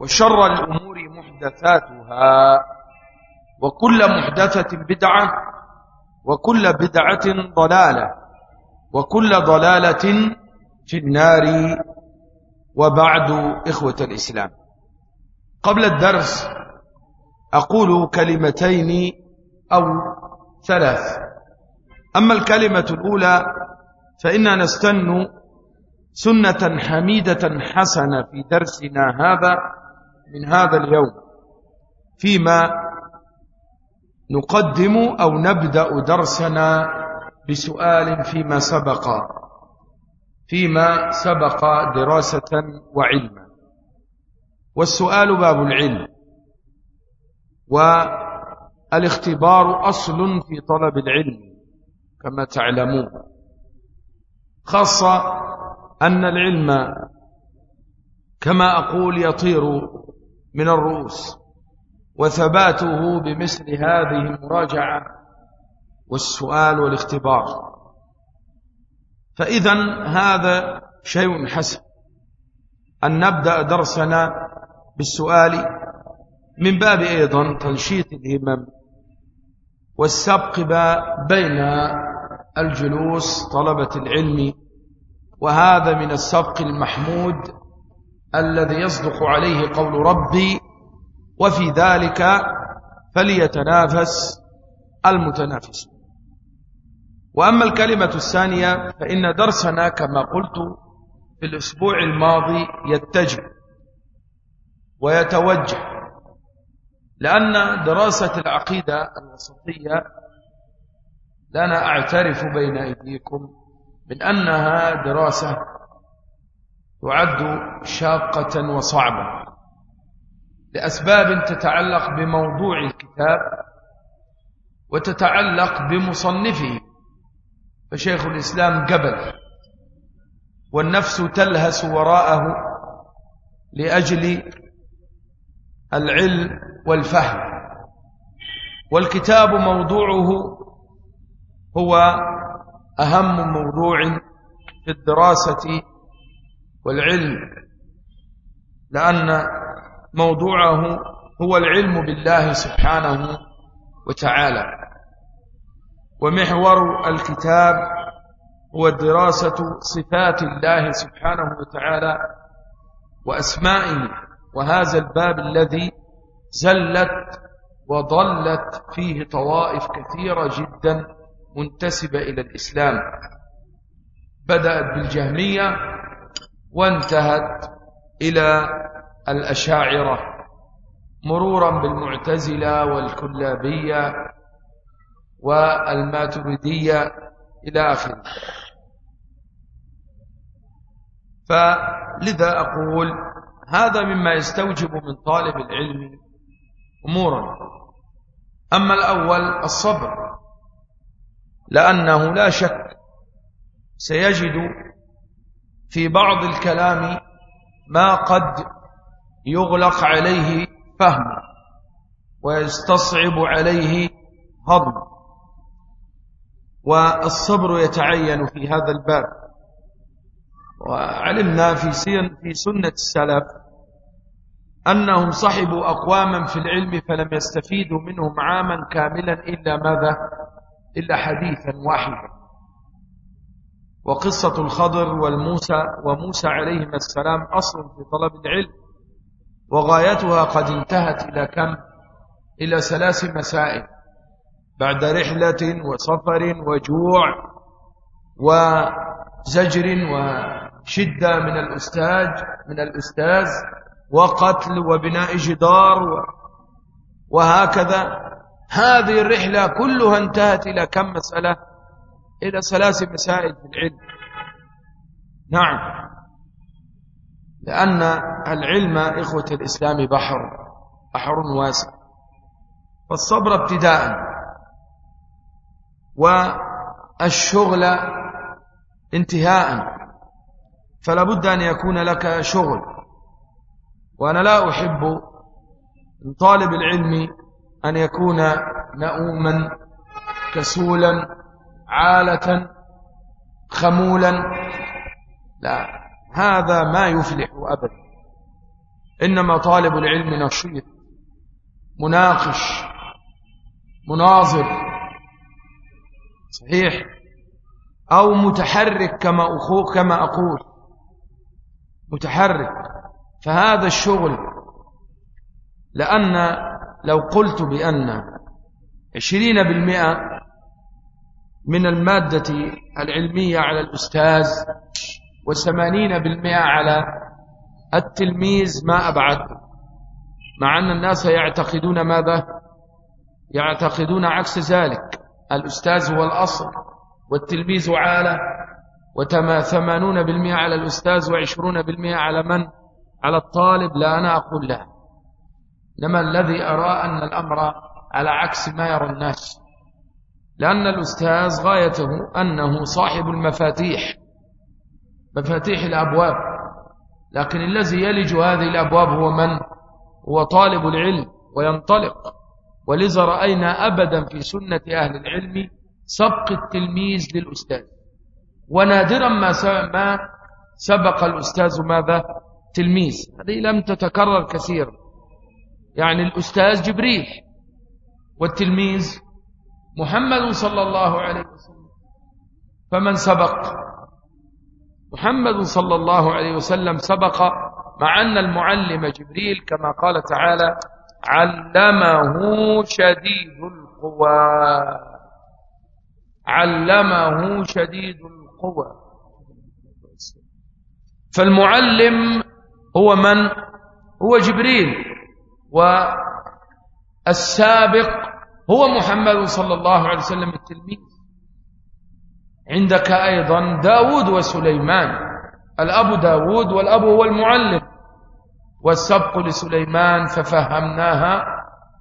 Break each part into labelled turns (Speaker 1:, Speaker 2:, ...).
Speaker 1: وشر الأمور محدثاتها وكل محدثة بدعة وكل بدعة ضلالة وكل ضلالة في النار وبعد إخوة الإسلام. قبل الدرس أقول كلمتين أو ثلاث. أما الكلمة الأولى فإننا نستن سنة حميدة حسنة في درسنا هذا من هذا اليوم فيما نقدم أو نبدأ درسنا بسؤال فيما سبق فيما سبق دراسة وعلما والسؤال باب العلم. والاختبار أصل في طلب العلم كما تعلمون. خاصة أن العلم كما أقول يطير من الرؤوس وثباته بمثل هذه المراجعة والسؤال والاختبار. فإذا هذا شيء حسن أن نبدأ درسنا بالسؤال من باب أيضا تنشيط الهمم والسبق بين الجلوس طلبة العلم وهذا من السبق المحمود الذي يصدق عليه قول ربي وفي ذلك فليتنافس المتنافس. وأما الكلمة الثانية فإن درسنا كما قلت في الأسبوع الماضي يتجه ويتوجه لأن دراسة العقيدة الوسطية لنا أعترف بين أيديكم من أنها دراسة تعد شاقة وصعبة لأسباب تتعلق بموضوع الكتاب وتتعلق بمصنفه. فشيخ الإسلام قبل والنفس تلهس وراءه لأجل العلم والفهم. والكتاب موضوعه هو أهم موضوع في الدراسة والعلم لأن موضوعه هو العلم بالله سبحانه وتعالى. ومحور الكتاب هو دراسة صفات الله سبحانه وتعالى وأسمائه وهذا الباب الذي زلت وضلت فيه طوائف كثيرة جدا منتسبة إلى الإسلام. بدأت بالجهمية وانتهت إلى الأشاعرة مرورا بالمعتزلة والكلابية والماتريدية إلى آخره. فلذا أقول هذا مما يستوجب من طالب العلم أمورا. أما الأول الصبر لأنه لا شك سيجد في بعض الكلام ما قد يغلق عليه فهم ويستصعب عليه هضم والصبر يتعين في هذا الباب. وعلمنا في في سنة السلف أنهم صحبوا أقواما في العلم فلم يستفيدوا منهم عاما كاملا إلا ماذا؟ إلا حديثا واحدا. وقصة الخضر والموسى وموسى عليهما السلام أصل في طلب العلم وغايتها قد انتهت إلى كم؟ إلى ثلاث مسائل بعد رحلة وسفر وجوع وزجر وشدة من الأستاذ من الأستاذ وقتل وبناء جدار وهكذا. هذه الرحلة كلها انتهت إلى كم مسألة؟ إلى ثلاث مسائل في العلم. نعم. لأن العلم إخوة الإسلام بحر بحر واسع. فالصبر ابتداء. والشغل انتهاء. فلا بد أن يكون لك شغل. وأنا لا أحب من طالب العلم أن يكون نؤوما كسولا عالة خمولا. لا هذا ما يفلح أبدا. إنما طالب العلم نشيط مناقش مناظر. صحيح. أو متحرك كما أخوك كما أقول. متحرك. فهذا الشغل لأن لو قلت بأن عشرين بالمئة من المادة العلمية على الأستاذ وثمانين بالمئة على التلميذ ما أبعد مع أن الناس يعتقدون ماذا؟ يعتقدون عكس ذلك. الأستاذ هو الأصل والتلميذ عالة وتما ثمانون بالمئة على الأستاذ وعشرون بالمئة على من؟ على الطالب لا أنا أقول لا. إنما الذي أرى أن الأمر على عكس ما يرى الناس. لأن الأستاذ غايته أنه صاحب المفاتيح مفاتيح الأبواب. لكن الذي يلج هذه الأبواب هو من؟ هو طالب العلم وينطلق. ولذا رأينا أبدا في سنة أهل العلم سبق التلميذ للأستاذ. ونادرا ما ما سبق الأستاذ ماذا؟ تلميذ. هذه لم تتكرر كثيرا. يعني الأستاذ جبريل والتلميذ محمد صلى الله عليه وسلم. فمن سبق؟ محمد صلى الله عليه وسلم سبق مع أن المعلم جبريل كما قال تعالى علمه شديد القوى علمه شديد القوى. فالمعلم هو من؟ هو جبريل. والسابق هو محمد صلى الله عليه وسلم التلميذ. عندك أيضا داود وسليمان. الأب داود والأب هو المعلم. والسبق لسليمان ففهمناها.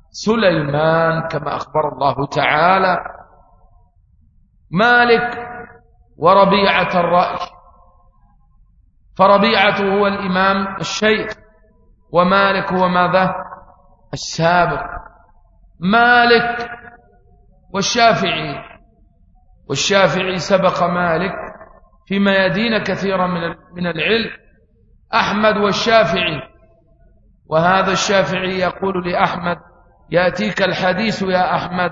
Speaker 1: سليمان كما أخبر الله تعالى. مالك وربيعة الرأي فربيعة هو الإمام الشيخ. ومالك هو ماذا؟ السابق. مالك والشافعي. والشافعي سبق مالك في ميادين كثيرة من العلم. أحمد والشافعي. وهذا الشافعي يقول لأحمد يأتيك الحديث يا أحمد.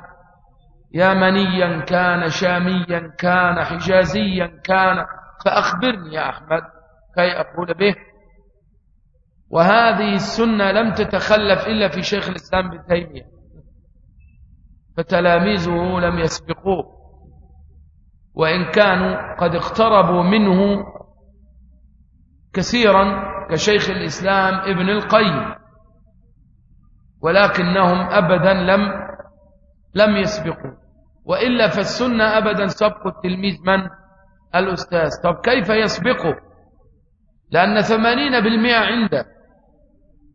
Speaker 1: يا منيا كان شاميا كان حجازيا كان. فأخبرني يا أحمد. كي أقول به. وهذه السنة لم تتخلف إلا في شيخ الإسلام بن تيمية. فتلاميذه لم يسبقوه. وإن كانوا قد اقتربوا منه كثيرا كشيخ الإسلام ابن القيم ولكنهم أبدا لم لم يسبقوا. وإلا فالسنة أبدا سبق التلميذ من؟ الأستاذ. طب كيف يسبقه؟ لأن ثمانين بالمئة عنده.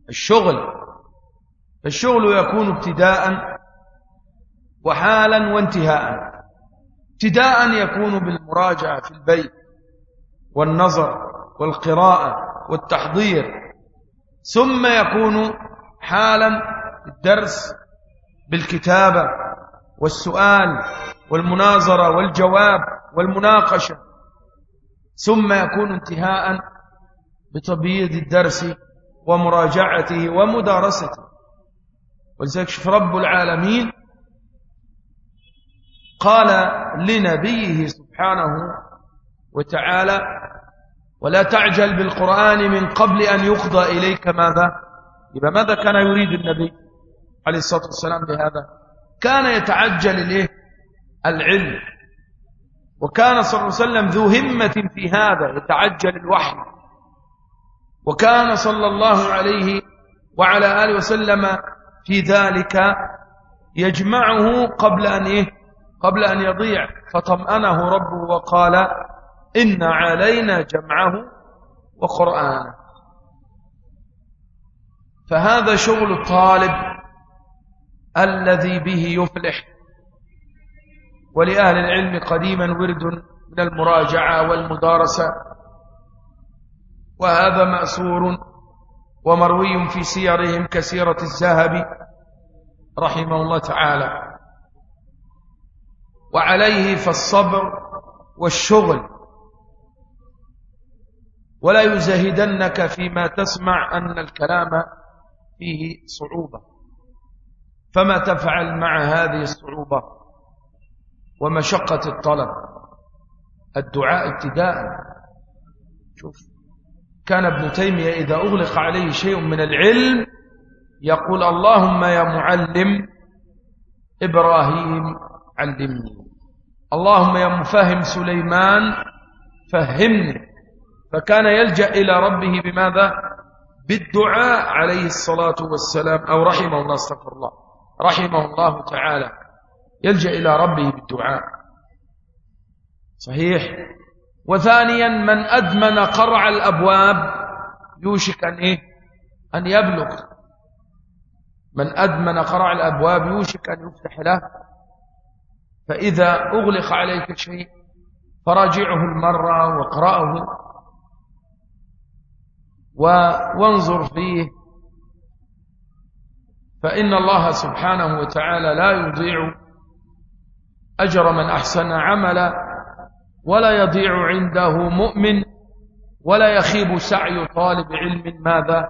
Speaker 1: الشغل الشغل يكون ابتداء وحالا وانتهاء. ابتداء يكون بالمراجعة في البيت والنظر والقراءة والتحضير. ثم يكون حالا الدرس بالكتابة والسؤال والمناظرة والجواب والمناقشة. ثم يكون انتهاء بتبييض الدرس ومراجعته ومدارسته. ولذلك رب العالمين قال لنبيه سبحانه وتعالى ولا تعجل بالقرآن من قبل أن يقضى إليك ماذا؟ يبقى ماذا كان يريد النبي عليه الصلاة والسلام بهذا؟ كان يتعجل إليه العلم. وكان صلى الله عليه وسلم ذو همة في هذا يتعجل الوحي. وكان صلى الله عليه وعلى آله وسلم في ذلك يجمعه قبل أن إيه؟ قبل أن يضيع فطمأنه ربه وقال إن علينا جمعه وقرآنه. فهذا شغل الطالب الذي به يفلح. ولأهل العلم قديما ورد من المراجعة والمدارسة. وهذا مأسور ومروي في سيرهم كسيرة الذهبي رحمه الله تعالى. وعليه فالصبر والشغل. ولا يزهدنك فيما تسمع أن الكلام فيه صعوبة. فما تفعل مع هذه الصعوبة؟ ومشقة الطلب. الدعاء ابتداء. شوف كان ابن تيمية إذا أغلق عليه شيء من العلم يقول اللهم يا معلم إبراهيم علمني اللهم يا مفهم سليمان فهمني. فكان يلجأ إلى ربه بماذا؟ بالدعاء عليه الصلاة والسلام أو رحمه الله استغفر الله. رحمه الله تعالى. يلجأ إلى ربه بالدعاء. صحيح. وثانيا من أدمن قرع الأبواب يوشك أن إيه؟ أن يبلغ. من أدمن قرع الأبواب يوشك أن يفتح له. فإذا أغلق عليك شيء فراجعه المرة واقرأه وانظر فيه. فإن الله سبحانه وتعالى لا يضيع أجر من أحسن عملا ولا يضيع عنده مؤمن ولا يخيب سعي طالب علم ماذا؟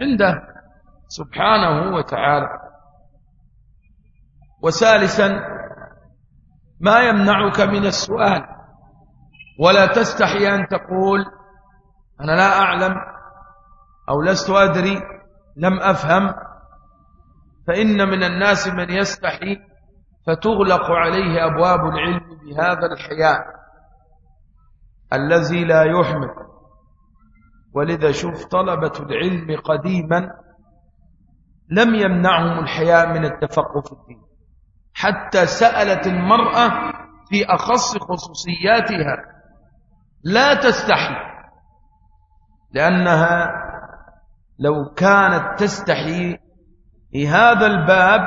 Speaker 1: عنده سبحانه وتعالى. وثالثا ما يمنعك من السؤال ولا تستحي أن تقول أنا لا أعلم أو لست أدري لم أفهم فإن من الناس من يستحي فتغلق عليه أبواب العلم بهذا الحياء الذي لا يحمل. ولذا شوف طلبة العلم قديما لم يمنعهم الحياء من التفقه في الدين. حتى سألت المرأة في أخص خصوصياتها. لا تستحي لأنها لو كانت تستحي في هذا الباب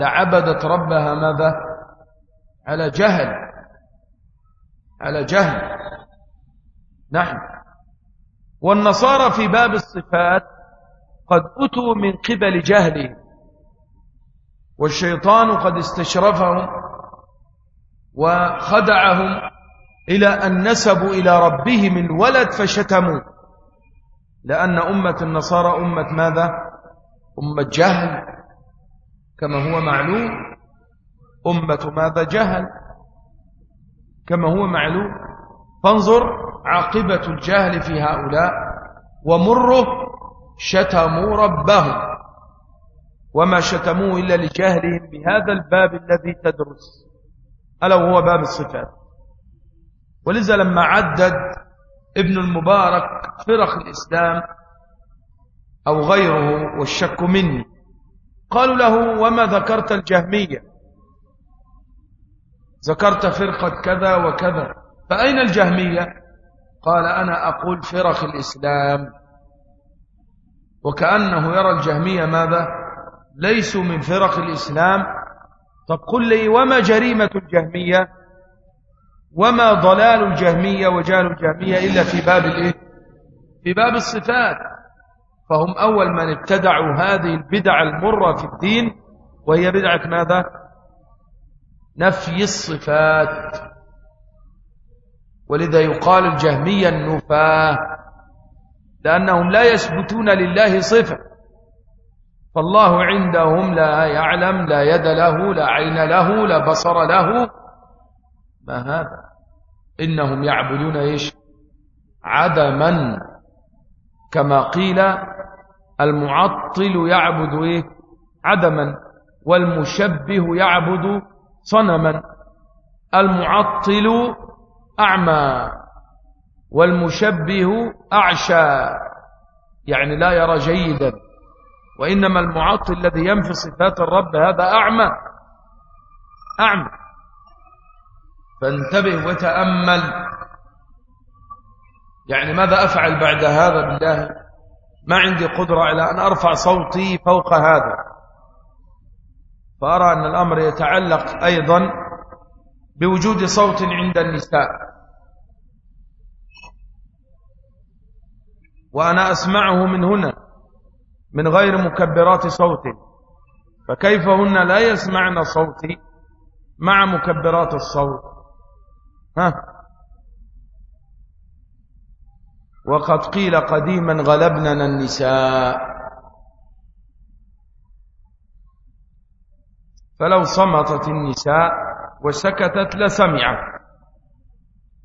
Speaker 1: لعبدت ربها ماذا؟ على جهل على جهل. نعم. والنصارى في باب الصفات قد أتوا من قبل جهلهم. والشيطان قد استشرفهم وخدعهم إلى أن نسبوا إلى ربهم الولد فشتموا. لأن أمة النصارى أمة ماذا؟ أمة جهل كما هو معلوم. أمة ماذا؟ جهل كما هو معلوم. فانظر عاقبة الجهل في هؤلاء ومره شتموا ربهم. وما شتموه إلا لجهلهم بهذا الباب الذي تدرس. ألا وهو باب الصفات. ولذا لما عدد ابن المبارك فرق الإسلام أو غيره والشك مني. قالوا له وما ذكرت الجهمية؟ ذكرت فرقة كذا وكذا. فأين الجهمية؟ قال أنا أقول فرق الإسلام. وكأنه يرى الجهمية ماذا؟ ليسوا من فرق الإسلام. طب قل لي وما جريمة الجهمية؟ وما ضلال الجهمية وجال الجهمية إلا في باب الإيه؟ في باب الصفات. فهم أول من ابتدعوا هذه البدع المرة في الدين وهي بدعة ماذا؟ نفي الصفات. ولذا يقال الجهمية النفاة لأنهم لا يثبتون لله صفة. فالله عندهم لا يعلم لا يد له لا عين له لا بصر له. ما هذا؟ إنهم يعبدون إيش؟ عدما. كما قيل المعطل يعبد إيه؟ عدما والمشبه يعبد صنما. المعطل أعمى والمشبه أعشى. يعني لا يرى جيدا. وإنما المعطل الذي ينفي صفات الرب هذا أعمى أعمى. فانتبه وتأمل. يعني ماذا أفعل بعد هذا بالله؟ ما عندي قدرة على أن أرفع صوتي فوق هذا. فأرى أن الأمر يتعلق أيضا بوجود صوت عند النساء. وأنا أسمعه من هنا. من غير مكبرات صوت. فكيف هن لا يسمعن صوتي مع مكبرات الصوت؟ ها؟ وقد قيل قديما غلبننا النساء. فلو صمتت النساء وسكتت لسمعت.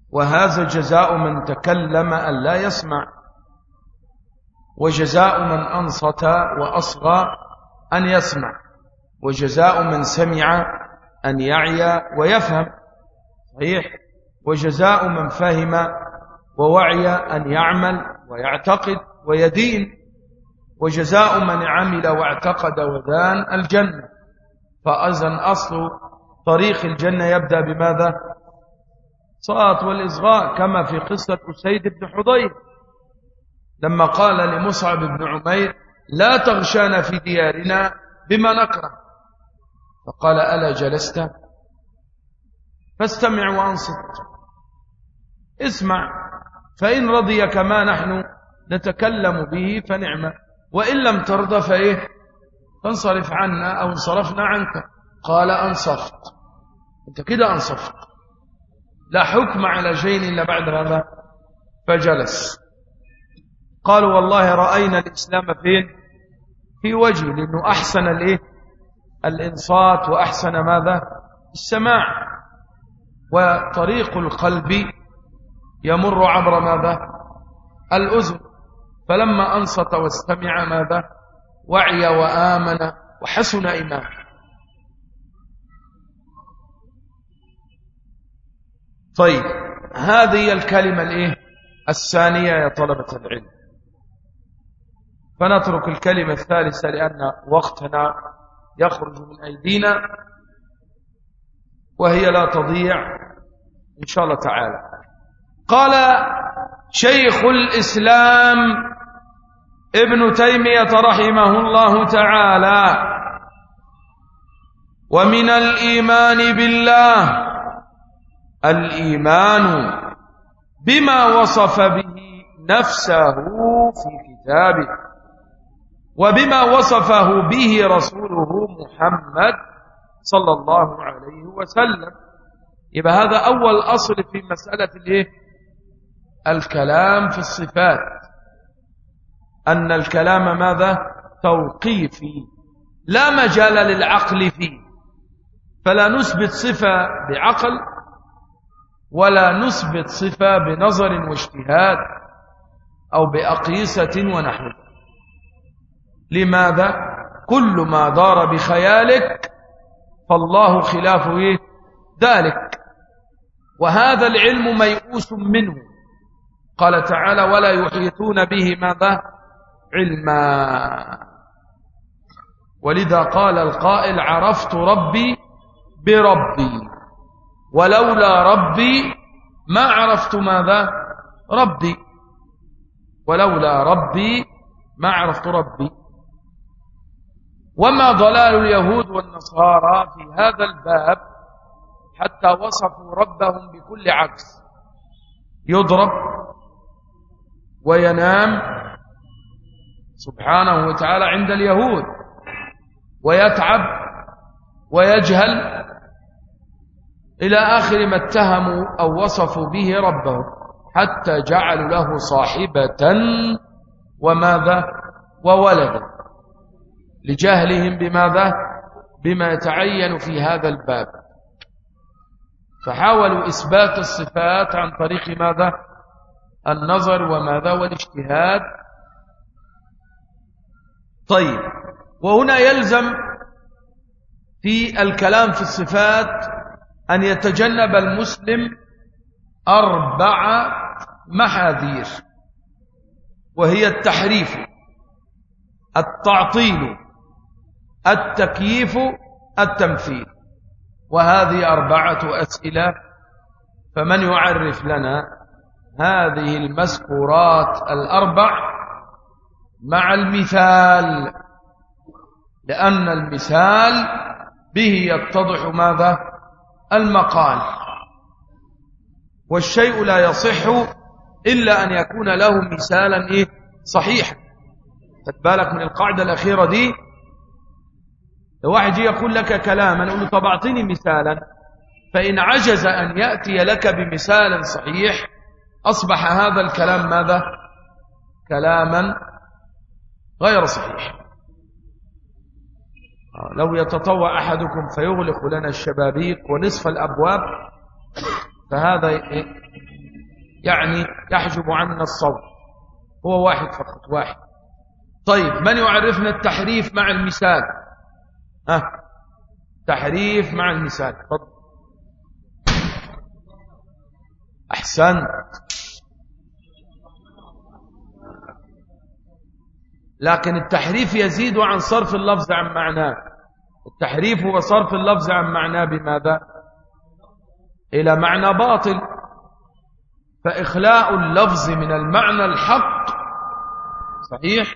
Speaker 1: وهذا جزاء من تكلم أن لا يسمع. وجزاء من أنصت وأصغى أن يسمع وجزاء من سمع أن يعي ويفهم. صحيح؟ وجزاء من فهم ووعي أن يعمل ويعتقد ويدين. وجزاء من عمل واعتقد ودان الجنة. فأذن أصل طريق الجنة يبدأ بماذا؟ صات والإصغاء كما في قصة أسيد بن حضير. لما قال لمصعب بن عمير لا تغشانا في ديارنا بما نكره. فقال ألا جلست؟ فاستمع وأنصت. اسمع فإن رضي كما نحن نتكلم به فنعمة وإن لم ترضى فإيه؟ فانصرف عنا أو انصرفنا عنك. قال أنصفت. أنت كده أنصفت. لا حكم على شيء إلا بعد هذا. فجلس. قالوا والله رأينا الإسلام فين؟ في وجه لأنه أحسن الإيه؟ الإنصات وأحسن ماذا؟ السماع. وطريق القلب يمر عبر ماذا؟ الأذن. فلما أنصت واستمع ماذا؟ وعي وآمن وحسن إيمان. طيب هذه الكلمة الإيه؟ الثانية يا طلبة العلم. فنترك الكلمة الثالثة لأن وقتنا يخرج من أيدينا وهي لا تضيع إن شاء الله تعالى. قال شيخ الإسلام ابن تيمية رحمه الله تعالى ومن الإيمان بالله الإيمان بما وصف به نفسه في كتابه. وبما وصفه به رسوله محمد صلى الله عليه وسلم. يبقى هذا أول أصل في مسألة الإيه؟ الكلام في الصفات. أن الكلام ماذا؟ توقيفي. لا مجال للعقل فيه. فلا نثبت صفة بعقل ولا نثبت صفة بنظر واجتهاد أو بأقيسة ونحو لماذا؟ كل ما دار بخيالك فالله خلاف إيه؟ ذلك. وهذا العلم ميؤوس منه. قال تعالى ولا يحيطون به ماذا؟ علما. ولذا قال القائل عرفت ربي بربي ولولا ربي ما عرفت ماذا؟ ربي ولولا ربي ما عرفت ربي. وما ضلال اليهود والنصارى في هذا الباب حتى وصفوا ربهم بكل عكس. يضرب وينام سبحانه وتعالى عند اليهود ويتعب ويجهل إلى آخر ما اتهموا أو وصفوا به ربهم حتى جعلوا له صاحبة. وماذا؟ وولدا. لجهلهم بماذا؟ بما يتعين في هذا الباب. فحاولوا إثبات الصفات عن طريق ماذا؟ النظر وماذا؟ والاجتهاد. طيب وهنا يلزم في الكلام في الصفات أن يتجنب المسلم أربع محاذير وهي التحريف التعطيل التكييف التمثيل. وهذه أربعة أسئلة فمن يعرف لنا هذه المذكورات الأربع مع المثال؟ لأن المثال به يتضح ماذا؟ المقال. والشيء لا يصح إلا أن يكون له مثالا إيه؟ صحيحا. بالك من القاعدة الأخيرة دي؟ لو واحد يقول لك كلاما نقول له طب أعطيني مثالا. فإن عجز أن يأتي لك بمثال صحيح أصبح هذا الكلام ماذا؟ كلاما غير صحيح. لو يتطوع أحدكم فيغلق لنا الشبابيك ونصف الأبواب فهذا يعني يحجب عنا الصوت. هو واحد فقط واحد. طيب من يعرفنا التحريف مع المثال؟ ها تحريف مع المثال. فضل. أحسنت لكن التحريف يزيد عن صرف اللفظ عن معناه. التحريف هو صرف اللفظ عن معناه بماذا؟ إلى معنى باطل. فإخلاء اللفظ من المعنى الحق صحيح؟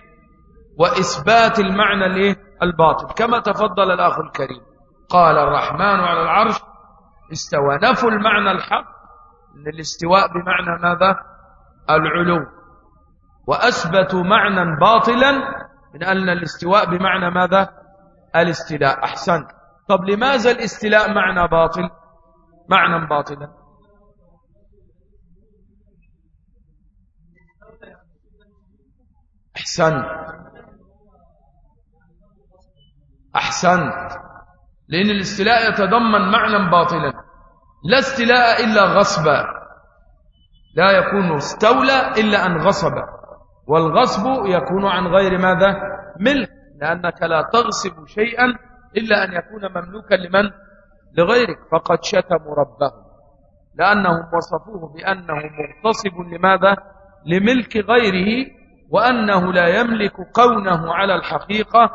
Speaker 1: وإثبات المعنى الايه الباطل. كما تفضل الأخ الكريم. قال الرحمن على العرش استوى. نفوا المعنى الحق. إن الاستواء بمعنى ماذا؟ العلو. وأثبتوا معنى باطلا من أن الاستواء بمعنى ماذا؟ الاستلاء. أحسنت طب لماذا الاستلاء معنى باطل؟ معنى باطلا. أحسنت أحسنت. لأن الاستلاء يتضمن معنى باطلا. لا استلاء إلا غصبا لا يكون استولى إلا أن غصب. والغصب يكون عن غير ماذا؟ ملك. لأنك لا تغصب شيئا إلا أن يكون مملوكا لمن؟ لغيرك. فقد شتموا ربه لأنهم وصفوه بأنه مغتصب لماذا؟ لملك غيره وأنه لا يملك كونه على الحقيقة.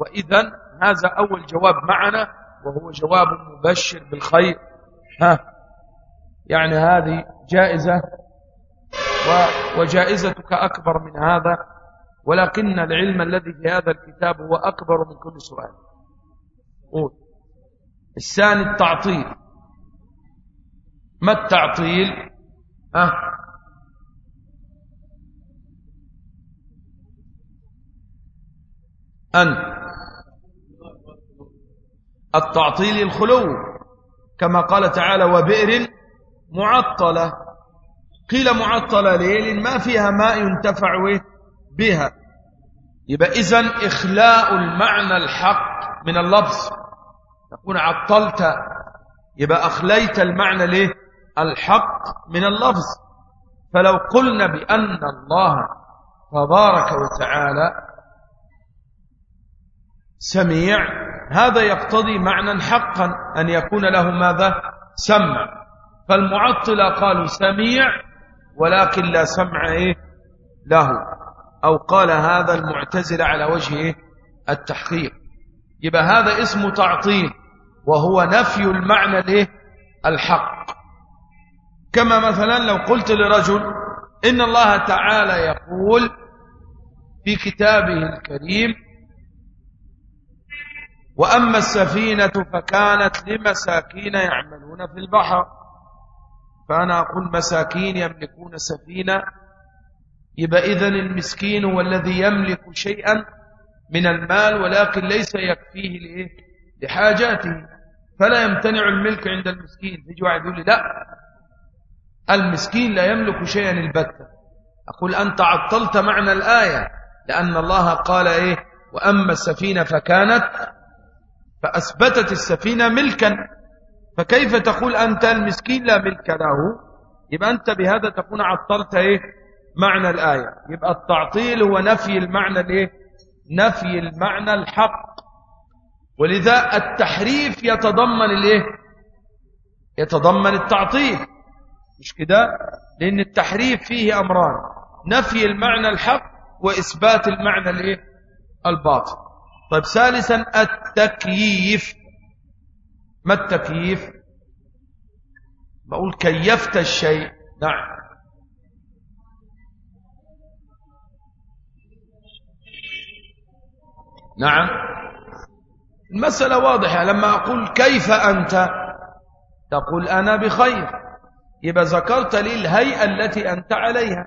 Speaker 1: وإذا هذا أول جواب معنا وهو جواب مبشر بالخير. ها يعني هذه جائزة وجائزتك أكبر من هذا ولكن العلم الذي في هذا الكتاب هو أكبر من كل سؤال. قول. الثاني التعطيل. ما التعطيل؟ أه أن التعطيل الخلو كما قال تعالى وبئر معطلة. قيل معطلة ليه ما فيها ماء ينتفع بها. يبقى إذن إخلاء المعنى الحق من اللفظ. تكون عطلت يبقى أخليت المعنى ليه الحق من اللفظ. فلو قلنا بأن الله تبارك وتعالى سميع هذا يقتضي معنى حقا أن يكون له ماذا؟ سمع. فالمعطلة قالوا سميع ولكن لا سمع إيه؟ له. أو قال هذا المعتزل على وجه التحقيق. يبقى هذا اسم تعطيل وهو نفي المعنى له الحق. كما مثلا لو قلت لرجل إن الله تعالى يقول في كتابه الكريم وأما السفينة فكانت لمساكين يعملون في البحر. فأنا أقول مساكين يملكون سفينة. يبقى إذن المسكين هو الذي يملك شيئا من المال ولكن ليس يكفيه لإيه؟ لحاجاته. فلا يمتنع الملك عند المسكين. تيجي واحد يقول لي لا المسكين لا يملك شيئا البتة. أقول أنت عطلت معنى الآية لأن الله قال إيه؟ وأما السفينة فكانت فأثبتت السفينة ملكا. فكيف تقول أنت المسكين لا ملك له؟ يبقى أنت بهذا تكون عطلت إيه؟ معنى الآية. يبقى التعطيل هو نفي المعنى الإيه؟ نفي المعنى الحق. ولذا التحريف يتضمن الإيه؟ يتضمن التعطيل. مش كده؟ لأن التحريف فيه أمران. نفي المعنى الحق وإثبات المعنى الإيه؟ الباطل. طيب ثالثا التكييف. ما التكييف؟ بقول كيفت الشيء. نعم. نعم. المسألة واضحة. لما أقول كيف أنت تقول أنا بخير. يبقى ذكرت لي الهيئة التي أنت عليها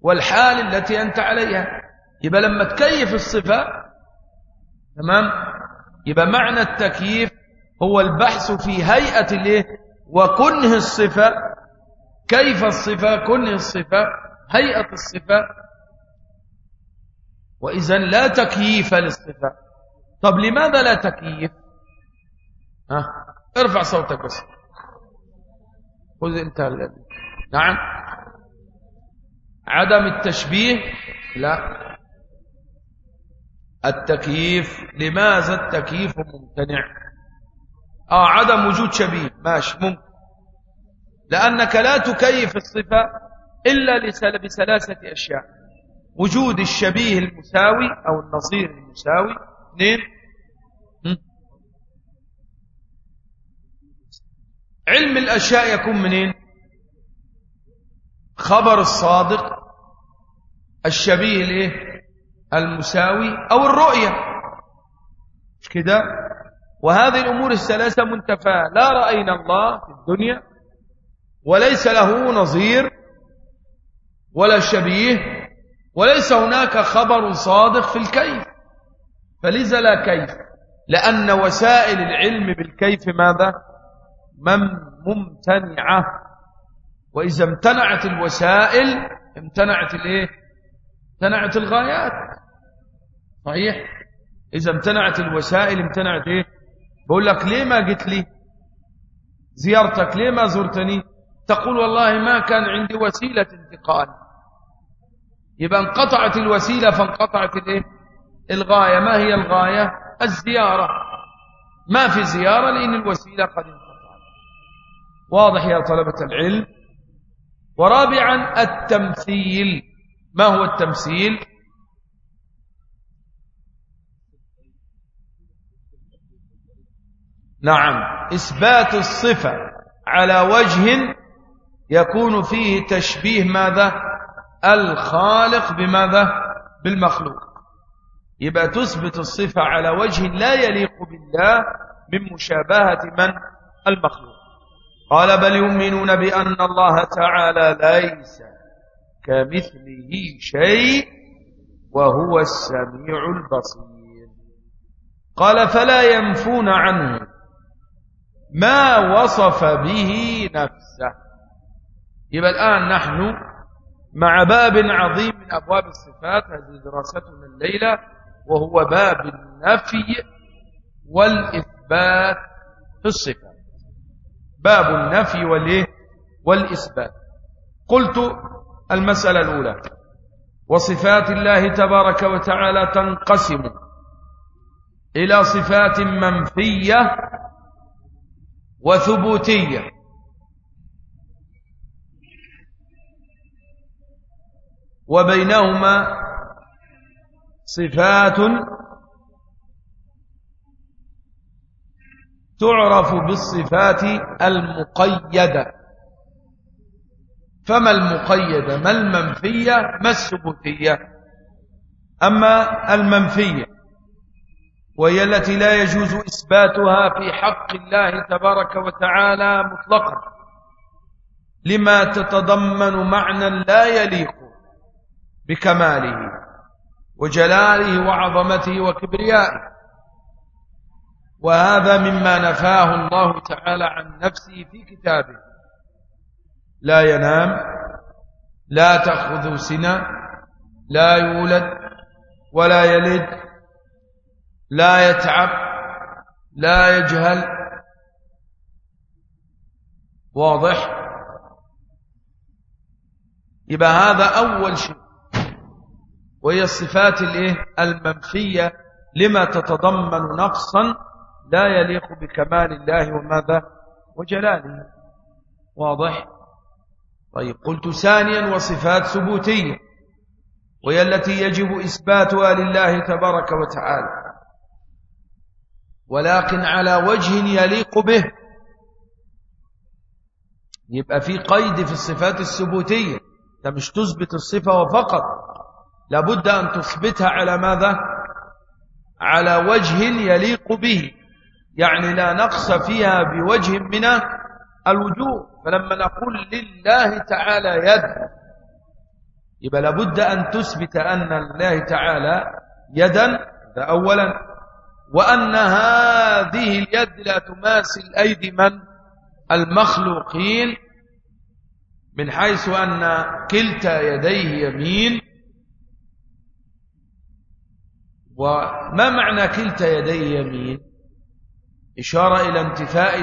Speaker 1: والحال التي أنت عليها. يبقى لما تكيف الصفة تمام؟ يبقى معنى التكييف هو البحث في هيئة الايه؟ وكنه الصفة. كيف الصفة؟ كنه الصفة. هيئة الصفة. وإذا لا تكييف للصفة. طب لماذا لا تكييف؟ ها؟ ارفع صوتك بس. خذ انت نعم. عدم التشبيه؟ لا. التكييف لماذا التكييف ممتنع؟ آه عدم وجود شبيه. ماشي ممكن. لأنك لا تكيف الصفة إلا بثلاثة أشياء. وجود الشبيه المساوي أو النظير المساوي. اثنين. علم الأشياء يكون منين؟ خبر الصادق. الشبيه الإيه؟ المساوي أو الرؤية. مش كده؟ وهذه الأمور الثلاثة منتفاة. لا رأينا الله في الدنيا وليس له نظير ولا شبيه وليس هناك خبر صادق في الكيف. فلذا لا كيف؟ لأن وسائل العلم بالكيف ماذا؟ ممتنعة. وإذا امتنعت الوسائل امتنعت الإيه؟ امتنعت الغايات. صحيح؟ إذا امتنعت الوسائل امتنعت إيه؟ بقول لك ليه ما قلت لي؟ زيارتك ليه ما زرتني؟ تقول والله ما كان عندي وسيلة انتقال. يبقى انقطعت الوسيلة فانقطعت الايه الغاية. ما هي الغاية؟ الزيارة. ما في زيارة لأن الوسيلة قد انقطعت. واضح يا طلبة العلم؟ ورابعا التمثيل. ما هو التمثيل؟ نعم. إثبات الصفة على وجه يكون فيه تشبيه ماذا؟ الخالق بماذا؟ بالمخلوق. يبقى تثبت الصفة على وجه لا يليق بالله من مشابهة من؟ المخلوق. قال بل يؤمنون بأن الله تعالى ليس كمثله شيء وهو السميع البصير. قال فلا ينفون عنه. ما وصف به نفسه. يبقى الآن نحن مع باب عظيم من أبواب الصفات هذه دراستنا الليلة وهو باب النفي والإثبات في الصفات. باب النفي والإيه؟ والإثبات. قلت المسألة الأولى. وصفات الله تبارك وتعالى تنقسم إلى صفات منفية وثبوتية. وبينهما صفات تعرف بالصفات المقيدة. فما المقيدة ما المنفية؟ ما الثبوتية؟ أما المنفية. وهي التي لا يجوز إثباتها في حق الله تبارك وتعالى مطلقا. لما تتضمن معنى لا يليق بكماله وجلاله وعظمته وكبريائه. وهذا مما نفاه الله تعالى عن نفسه في كتابه. لا ينام لا تأخذ سنة لا يولد ولا يلد لا يتعب لا يجهل. واضح؟ يبقى هذا أول شيء. وهي الصفات الإيه؟ المنفية لما تتضمن نقصا لا يليق بكمال الله وماذا؟ وجلاله. واضح؟ طيب قلت ثانيا وصفات ثبوتية وهي التي يجب إثباتها لله تبارك وتعالى. ولكن على وجه يليق به. يبقى في قيد في الصفات الثبوتية. انت مش تثبت الصفة وفقط لابد أن تثبتها على ماذا؟ على وجه يليق به. يعني لا نقص فيها بوجه من الوجوه. فلما نقول لله تعالى يد يبقى لابد أن تثبت أن الله تعالى يدا. ده أولا. وأن هذه اليد لا تماثل أيدي من؟ المخلوقين من حيث أن كلتا يديه يمين. وما معنى كلتا يدي يمين؟ إشارة إلى انتفاء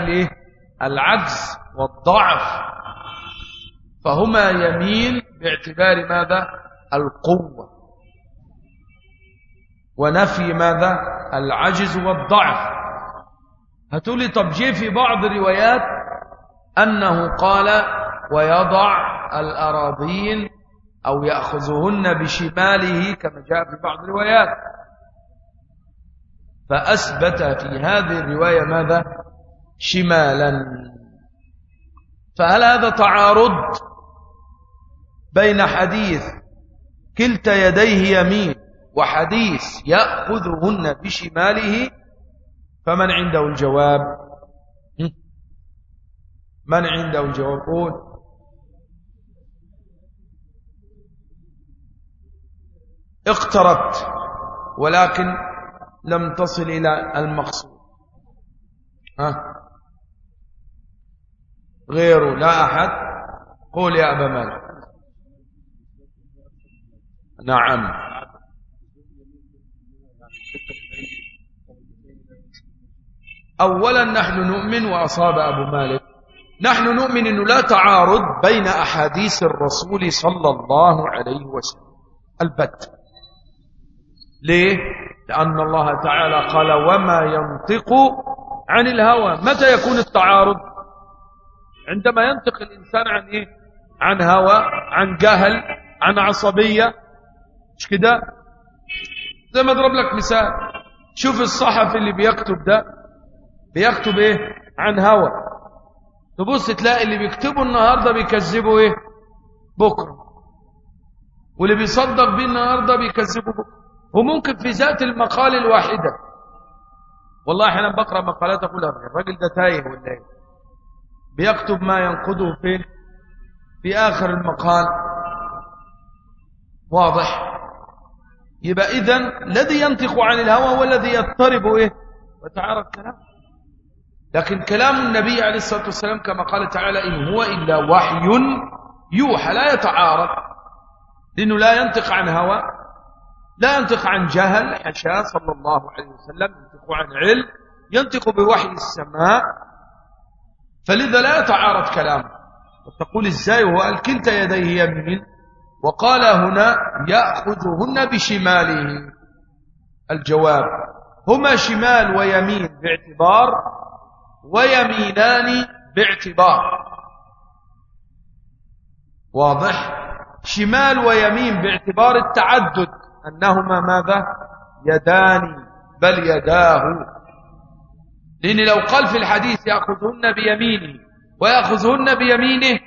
Speaker 1: العجز والضعف. فهما يمين باعتبار ماذا؟ القوة. ونفي ماذا؟ العجز والضعف. هتقولي طب جه في بعض الروايات أنه قال ويضع الأراضين أو يأخذهن بشماله كما جاء في بعض الروايات. فأثبت في هذه الرواية ماذا؟ شمالا. فهل هذا تعارض بين حديث كلتا يديه يمين وحديث يأخذهن بشماله فمن عنده الجواب؟ من عنده الجواب؟ قول. اقتربت ولكن لم تصل إلى المقصود. ها؟ غيره لا أحد. قول يا أبا مالك. نعم. أولا نحن نؤمن وأصاب أبو مالك. نحن نؤمن أنه لا تعارض بين أحاديث الرسول صلى الله عليه وسلم. البت. ليه؟ لأن الله تعالى قال وما ينطق عن الهوى. متى يكون التعارض؟ عندما ينطق الإنسان عن إيه؟ عن هوى عن جهل عن عصبية. مش كده؟ زي ما أضرب لك مثال. شوف الصحفي اللي بيكتب ده. بيكتب إيه؟ عن هوى تبص تلاقي اللي بيكتبه النهاردة بيكذبه إيه؟ بكرة. واللي بيصدق بيه النهاردة بيكذبه بكرة. وممكن في ذات المقال الواحدة. والله أحيانا بقرأ مقالات أقول الراجل ده تايه ولا إيه؟ بيكتب ما ينقضه فين في آخر المقال. واضح؟ يبقى اذا الذي ينطق عن الهوى هو الذي يضطرب إيه؟ وتعارض كلام لكن كلام النبي عليه الصلاة والسلام كما قال تعالى إن هو إلا وحي يوحى لا يتعارض لأنه لا ينطق عن هوى لا ينطق عن جهل حشا صلى الله عليه وسلم ينطق عن علم ينطق بوحي السماء فلذا لا يتعارض كلامه. وتقول إزاي؟ وهو قال كلتا يديه يمين وقال هنا يأخذهن بشماله. الجواب هما شمال ويمين باعتبار ويمينان باعتبار. واضح؟ شمال ويمين باعتبار التعدد. أنهما ماذا؟ يدان بل يداه. لأن لو قال في الحديث يأخذهن بيمينه ويأخذهن بيمينه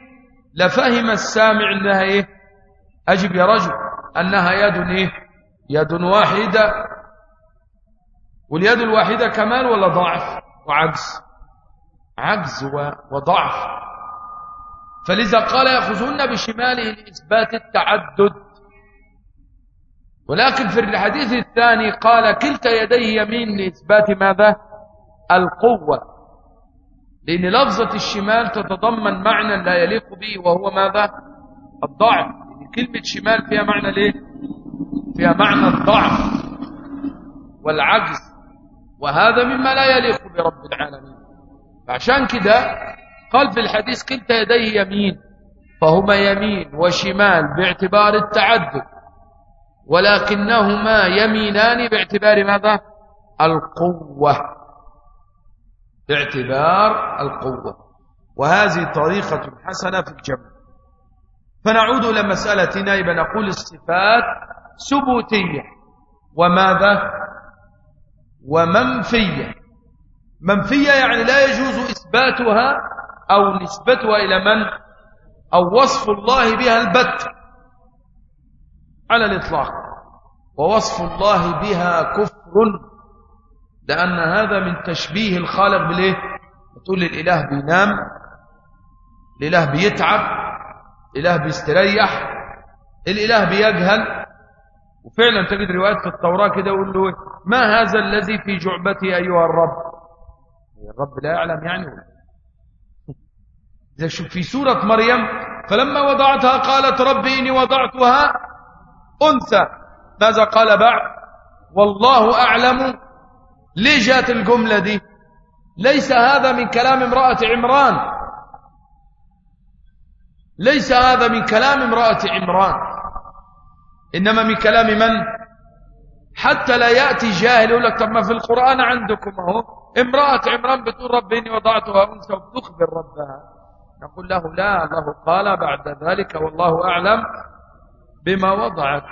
Speaker 1: لفهم السامع أنها إيه؟ أجب يا رجل. أنها يد إيه؟ يد واحدة. واليد الواحدة كمال ولا ضعف وعجز عجز وضعف. فلذا قال يأخذهن بشماله لإثبات التعدد. ولكن في الحديث الثاني قال كلتا يديه يمين لإثبات ماذا؟ القوة. لأن لفظة الشمال تتضمن معنى لا يليق به وهو ماذا؟ الضعف. كلمة شمال فيها معنى ليه؟ فيها معنى الضعف والعجز. وهذا مما لا يليق برب العالمين. فعشان كده قال في الحديث كلتا يديه يمين فهما يمين وشمال باعتبار التعدد ولكنهما يمينان باعتبار ماذا؟ القوة باعتبار القوة. وهذه طريقة حسنة في الجمع. فنعود إلى مسألتنا يبقى نقول الصفات ثبوتية. وماذا؟ ومنفية. منفية يعني لا يجوز إثباتها أو نسبتها إلى من؟ أو وصف الله بها البت على الإطلاق. ووصف الله بها كفر. لأن هذا من تشبيه الخالق بالإيه؟ بتقول الإله بينام الإله بيتعب الإله بيستريح الإله بيجهل. وفعلا تجد روايات في التوراة كده يقول له ما هذا الذي في جعبتي أيها الرب؟ الرب لا يعلم يعني. إذا شوف في سورة مريم فلما وضعتها قالت ربي إني وضعتها أنثى. ماذا قال بعد؟ والله أعلم. ليه جاءت الجملة دي؟ ليس هذا من كلام امرأة عمران. ليس هذا من كلام امرأة عمران. إنما من كلام من؟ حتى لا يأتي جاهل يقول لك طب ما في القرآن عندكم أهو. امرأة عمران بتقول رب إني وضعتها أنثى وبتخبر ربها. نقول له لا الله قال بعد ذلك والله أعلم بما وضعت.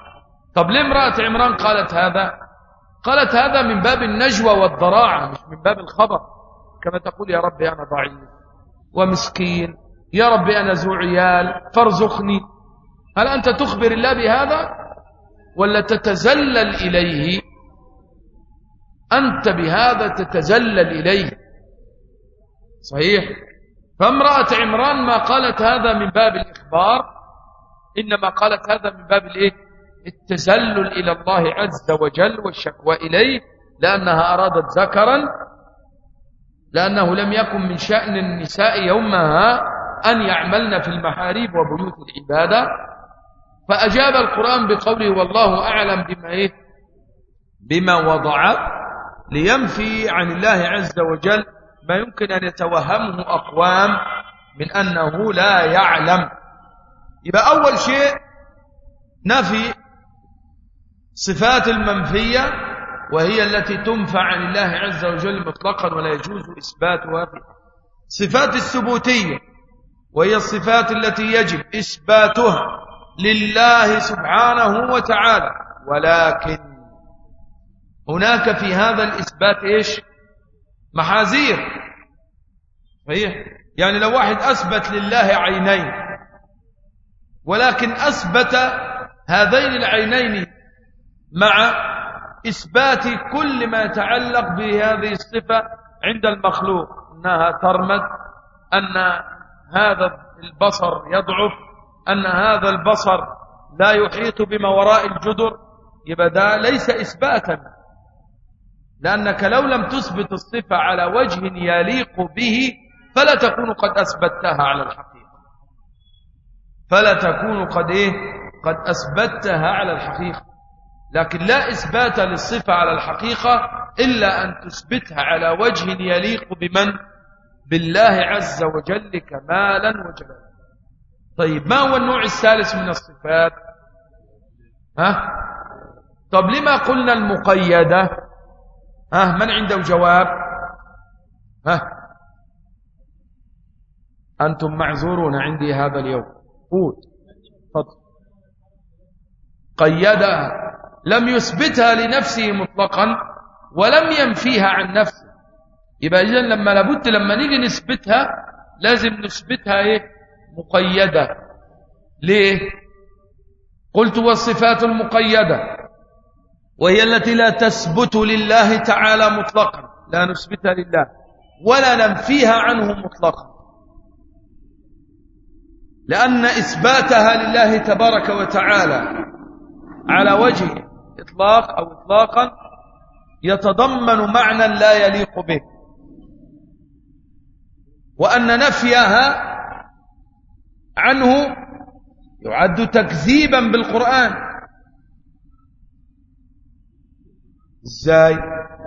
Speaker 1: طب ليه امرأة عمران قالت هذا؟ قالت هذا من باب النجوى والضراعة مش من باب الخبر. كما تقول يا ربي أنا ضعيف ومسكين. يا ربي أنا ذو عيال فارزقني هل أنت تخبر الله بهذا؟ ولا تتزلل إليه. أنت بهذا تتزلل إليه. صحيح. فامرأة عمران ما قالت هذا من باب الإخبار إنما قالت هذا من باب الإيه؟ التزلل إلى الله عز وجل والشكوى إليه لأنها أرادت ذكرا لأنه لم يكن من شأن النساء يومها أن يعملن في المحاريب وبيوت العبادة. فأجاب القرآن بقوله والله أعلم بما إيه؟ بما وضع لينفي عن الله عز وجل ما يمكن أن يتوهمه أقوام من أنه لا يعلم. يبقى أول شيء نفي صفات المنفية وهي التي تنفع عن الله عز وجل مطلقا ولا يجوز إثباتها صفات الثبوتية وهي الصفات التي يجب إثباتها. لله سبحانه وتعالى. ولكن هناك في هذا الإثبات إيش؟ محاذير. صحيح؟ يعني لو واحد أثبت لله عينين ولكن أثبت هذين العينين مع إثبات كل ما يتعلق بهذه الصفة عند المخلوق أنها ترمد أن هذا البصر يضعف أن هذا البصر لا يحيط بما وراء الجدر يبقى ده ليس إثباتا. لأنك لو لم تثبت الصفة على وجه يليق به فلا تكون قد أثبتها على الحقيقة. فلا تكون قد إيه؟ قد أثبتها على الحقيقة. لكن لا إثبات للصفة على الحقيقة إلا أن تثبتها على وجه يليق بمن؟ بالله عز وجل كمالا وجلالا. طيب ما هو النوع الثالث من الصفات؟ ها؟ طب لما قلنا المقيدة؟ ها من عنده جواب؟ ها؟ أنتم معذورون عندي هذا اليوم. قول. قيدها. لم يثبتها لنفسه مطلقا ولم ينفيها عن نفسه. يبقى إذن لما لابد لما نيجي نثبتها لازم نثبتها إيه؟ مقيدة. ليه؟ قلت والصفات المقيدة. وهي التي لا تثبت لله تعالى مطلقا. لا نثبتها لله. ولا ننفيها عنه مطلقا. لأن إثباتها لله تبارك وتعالى على وجه إطلاق أو إطلاقا يتضمن معنى لا يليق به. وأن نفيها عنه يعد تكذيبا بالقرآن. إزاي؟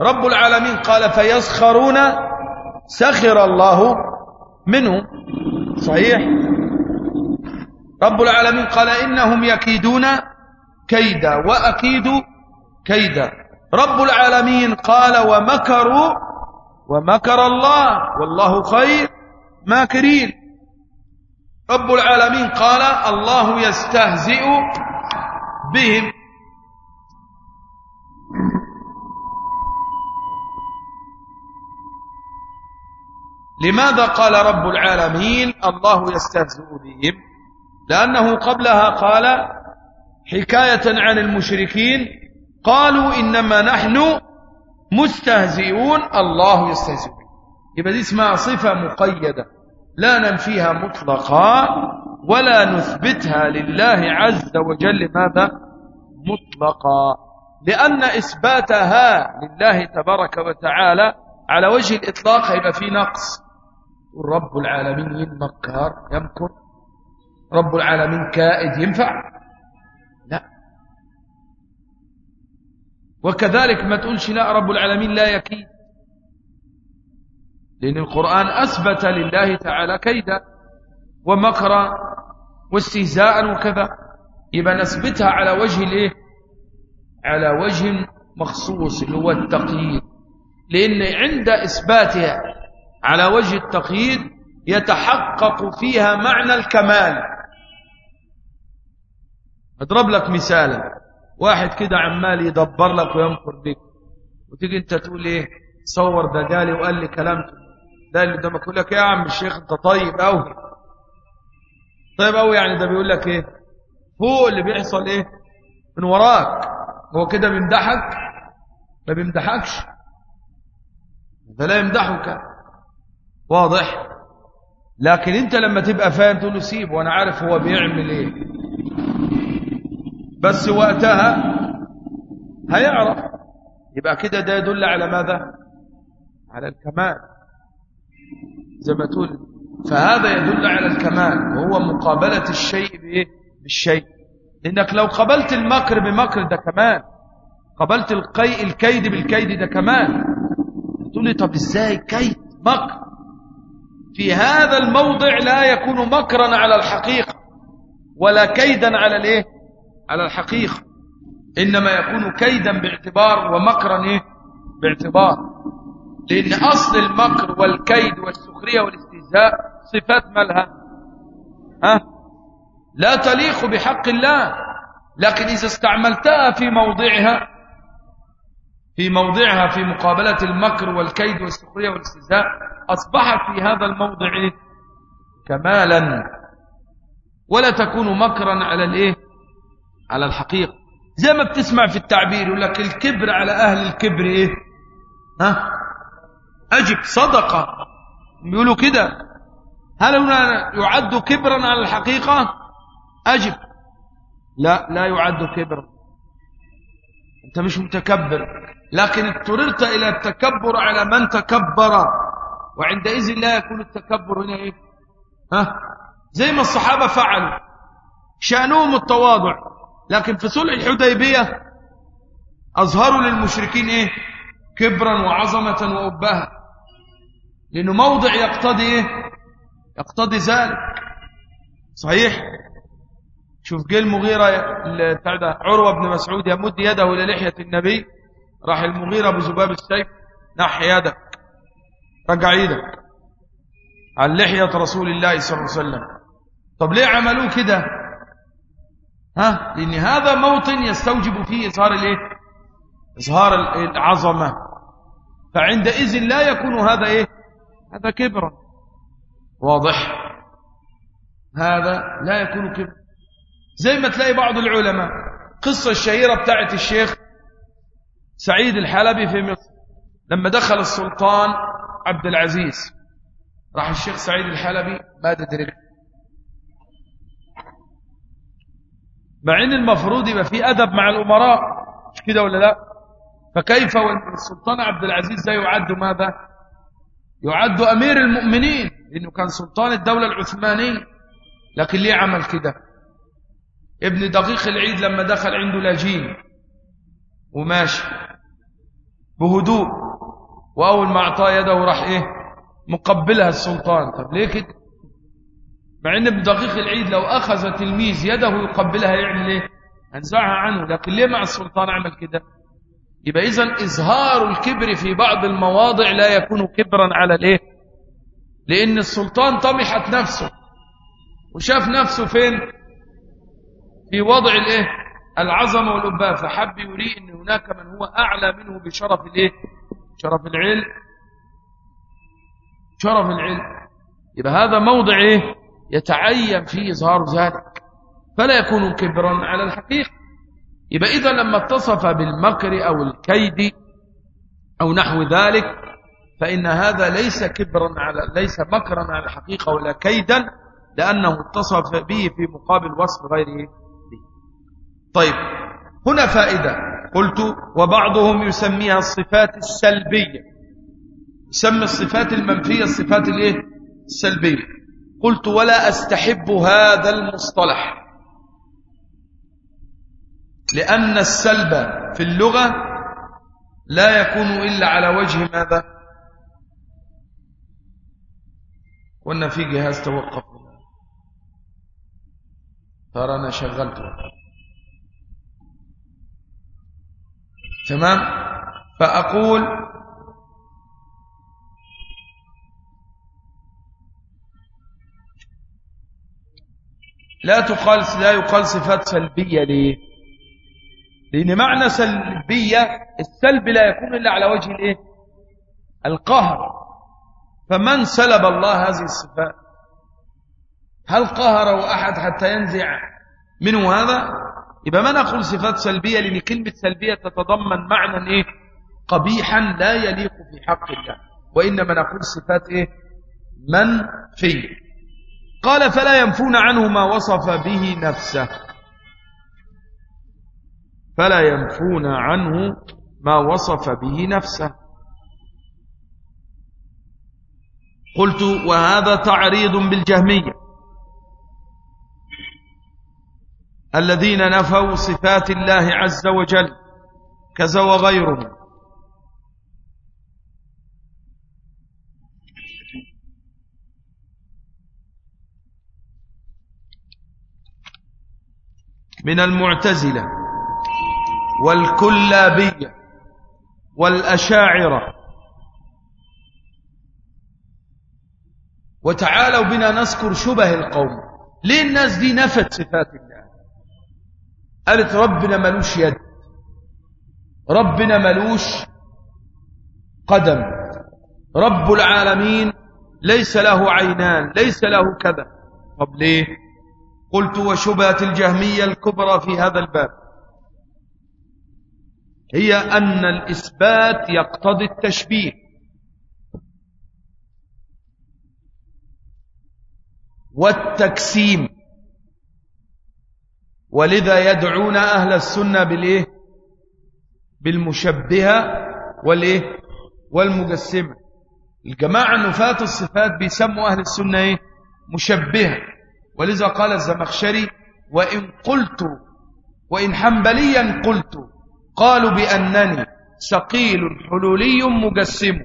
Speaker 1: رب العالمين قال فيسخرون سخر الله منهم صحيح؟ رب العالمين قال إنهم يكيدون كيدا وأكيد كيدا. رب العالمين قال ومكروا ومكر الله والله خير ماكرين. رب العالمين قال الله يستهزئ بهم. لماذا قال رب العالمين الله يستهزئ بهم؟ لأنه قبلها قال حكاية عن المشركين قالوا إنما نحن مستهزئون الله يستهزئ يبقى دي اسمها صفة مقيدة. لا ننفيها مطلقا ولا نثبتها لله عز وجل ماذا؟ مطلقا. لأن إثباتها لله تبارك وتعالى على وجه الإطلاق هيبقى في نقص. رب العالمين مكار يمكر. رب العالمين كائد ينفع؟ لا. وكذلك ما تقولش لا رب العالمين لا يكيد. لأن القرآن أثبت لله تعالى كيدا ومكرا واستهزاء وكذا. يبقى نثبتها على وجه الإيه؟ على وجه مخصوص اللي هو التقييد. لأن عند إثباتها على وجه التقييد يتحقق فيها معنى الكمال. أضرب لك مثالا. واحد كده عمال يدبر لك وينكر بك وتيجي أنت تقول إيه؟ صور ده جالي وقال لي كلام ده اللي قدامك يقول لك يا عم الشيخ انت طيب قوي طيب قوي يعني ده بيقول لك إيه؟ فوق اللي بيحصل إيه؟ من وراك. هو كده بيمدحك؟ ما بيمدحكش. فلا يمدحك. واضح. لكن أنت لما تبقى فاهم تقول له سيب وأنا عارف هو بيعمل إيه. بس وقتها هيعرف. يبقى كده ده يدل على ماذا؟ على الكمال. زي ما تقول. فهذا يدل على الكمال وهو مقابلة الشيء بإيه؟ بالشيء. لأنك لو قبلت المكر بمكر ده كمال. قبلت القي... الكيد بالكيد ده كمال. تقول لي طب إزاي كيد مكر؟ في هذا الموضع لا يكون مكرا على الحقيقة ولا كيدا على الإيه؟ على الحقيقة. إنما يكون كيدا باعتبار ومكرا إيه؟ باعتبار. لأن أصل المكر والكيد والسخرية والاستهزاء صفات مالها؟ ها؟ لا تليق بحق الله. لكن إذا استعملتها في موضعها في موضعها في مقابلة المكر والكيد والسخرية والاستهزاء أصبحت في هذا الموضع؟ كمالا. ولا تكون مكرا على الإيه؟ على الحقيقة. زي ما بتسمع في التعبير يقول لك الكبر على أهل الكبر إيه؟ ها؟ أجب صدقة. بيقولوا كده. هل هنا يعد كبرا على الحقيقة؟ أجب. لا لا يعد كبرا. أنت مش متكبر. لكن اضطررت إلى التكبر على من تكبر. وعندئذ لا يكون التكبر هنا إيه؟ ها؟ زي ما الصحابة فعلوا. شأنهم التواضع. لكن في صلح الحديبية أظهروا للمشركين إيه؟ كبرا وعظمة وأبها لأنه موضع يقتضي إيه؟ يقتضي ذلك. صحيح؟ شوف جه المغيرة بتاع ده عروة بن مسعود يمد يده إلى لحية النبي راح المغيرة بذباب السيف نحي يدك رجع إيدك. عن لحية رسول الله صلى الله عليه وسلم. طب ليه عملوه كده؟ ها؟ لأن هذا موطن يستوجب فيه إظهار الإيه؟ إظهار العظمة. فعندئذ لا يكون هذا إيه؟ هذا كبرا واضح. هذا لا يكون كبرا زي ما تلاقي بعض العلماء قصة الشهيرة بتاعت الشيخ سعيد الحلبي في مصر. لما دخل السلطان عبد العزيز راح الشيخ سعيد الحلبي مادة رجل مع إن المفروض يبقى في أدب مع الأمراء مش كده ولا لا؟ فكيف والسلطان عبد العزيز ده يعد ماذا؟ يعد أمير المؤمنين لأنه كان سلطان الدولة العثمانية. لكن ليه عمل كده؟ ابن دقيق العيد لما دخل عنده لاجين وماشي بهدوء وأول ما أعطاه يده راح إيه؟ مقبلها السلطان. طب ليه كده؟ مع إن بدقيق العيد لو أخذ تلميذ يده يقبلها يعمل إيه هنزعها عنه. لكن ليه مع السلطان عمل كده؟ يبقى اذا إظهار الكبر في بعض المواضع لا يكون كبرا على الإيه؟ لأن السلطان طمحت نفسه وشاف نفسه فين؟ في وضع الإيه؟ العظمة والاباء فحب يري إن هناك من هو أعلى منه بشرف الإيه؟ شرف العلم. شرف العلم. يبقى هذا موضع إيه؟ يتعين فيه إظهار ذلك. فلا يكون كبرا على الحقيقة. يبقى إذا لما اتصف بالمكر أو الكيد أو نحو ذلك فإن هذا ليس كبرا على ليس مكرا على الحقيقة ولا كيدا لأنه اتصف به في مقابل وصف غيره. به طيب هنا فائدة. قلت وبعضهم يسميها الصفات السلبية. يسمي الصفات المنفية الصفات الإيه؟ السلبية. قلت ولا أستحب هذا المصطلح. لأن السلب في اللغة لا يكون إلا على وجه ماذا؟ قلنا في جهاز توقف. ترى أنا شغلته تمام؟ فأقول لا تقال لا يقال صفات سلبية ليه لأن معنى سلبية السلب لا يكون إلا على وجه الإيه؟ القهر. فمن سلب الله هذه الصفات؟ هل قهره أحد حتى ينزع منه هذا؟ يبقى ما نقول صفات سلبية؟ لأن كلمة سلبية تتضمن معنى إيه؟ قبيحا لا يليق في حق الله. وإنما نقول صفات إيه؟ منفية. قال فلا ينفون عنه ما وصف به نفسه. فلا ينفون عنه ما وصف به نفسه. قلت وهذا تعريض بالجهمية. الذين نفوا صفات الله عز وجل كذا وغيرهم من المعتزلة والكلابية والأشاعرة. وتعالوا بنا نذكر شبه القوم. ليه الناس دي نفت صفات الله؟ قالت ربنا ملوش يد. ربنا ملوش قدم. رب العالمين ليس له عينان ليس له كذا. طب ليه؟ قلت وشبهة الجهمية الكبرى في هذا الباب. هي أن الإثبات يقتضي التشبيه. والتكسيم ولذا يدعون أهل السنة بالإيه؟ بالمشبهة والإيه؟ والمجسمة. الجماعة نفاة الصفات بيسموا أهل السنة إيه؟ مشبهة. ولذا قال الزمخشري وإن قلت وإن حنبليا قلت قالوا بأنني ثقيل حلولي مجسم.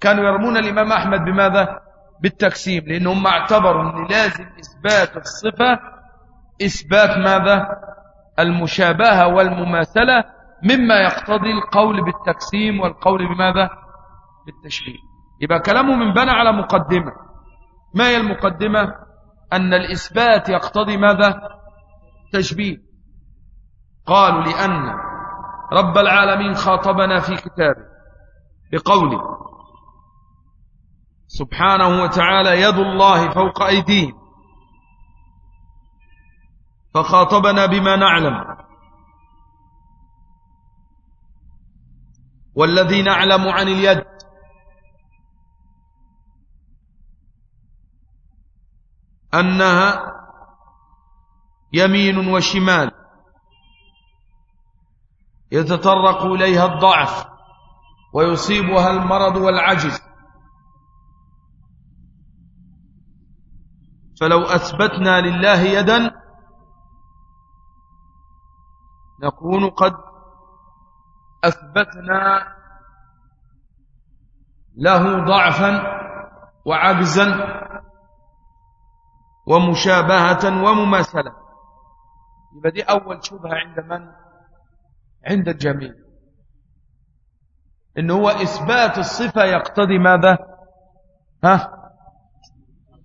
Speaker 1: كانوا يرمون الإمام أحمد بماذا؟ بالتقسيم لأنهم اعتبروا أن لازم إثبات الصفة. إثبات ماذا؟ المشابهة والمماثلة مما يقتضي القول بالتقسيم والقول بماذا؟ بالتشبيه يبقى كلامه من بنى على مقدمة. ما هي المقدمة؟ أن الإثبات يقتضي ماذا؟ تشبيه. قالوا لأن رب العالمين خاطبنا في كتابه بقوله سبحانه وتعالى يد الله فوق أيديهم فخاطبنا بما نعلم والذي نعلم عن اليد أنها يمين وشمال يتطرق إليها الضعف ويصيبها المرض والعجز. فلو أثبتنا لله يدا نكون قد أثبتنا له ضعفا وعجزا ومشابهة ومماثلة. يبقى أول شبهة عند من عند الجميع. إن هو إثبات الصفة يقتضي ماذا؟ ها؟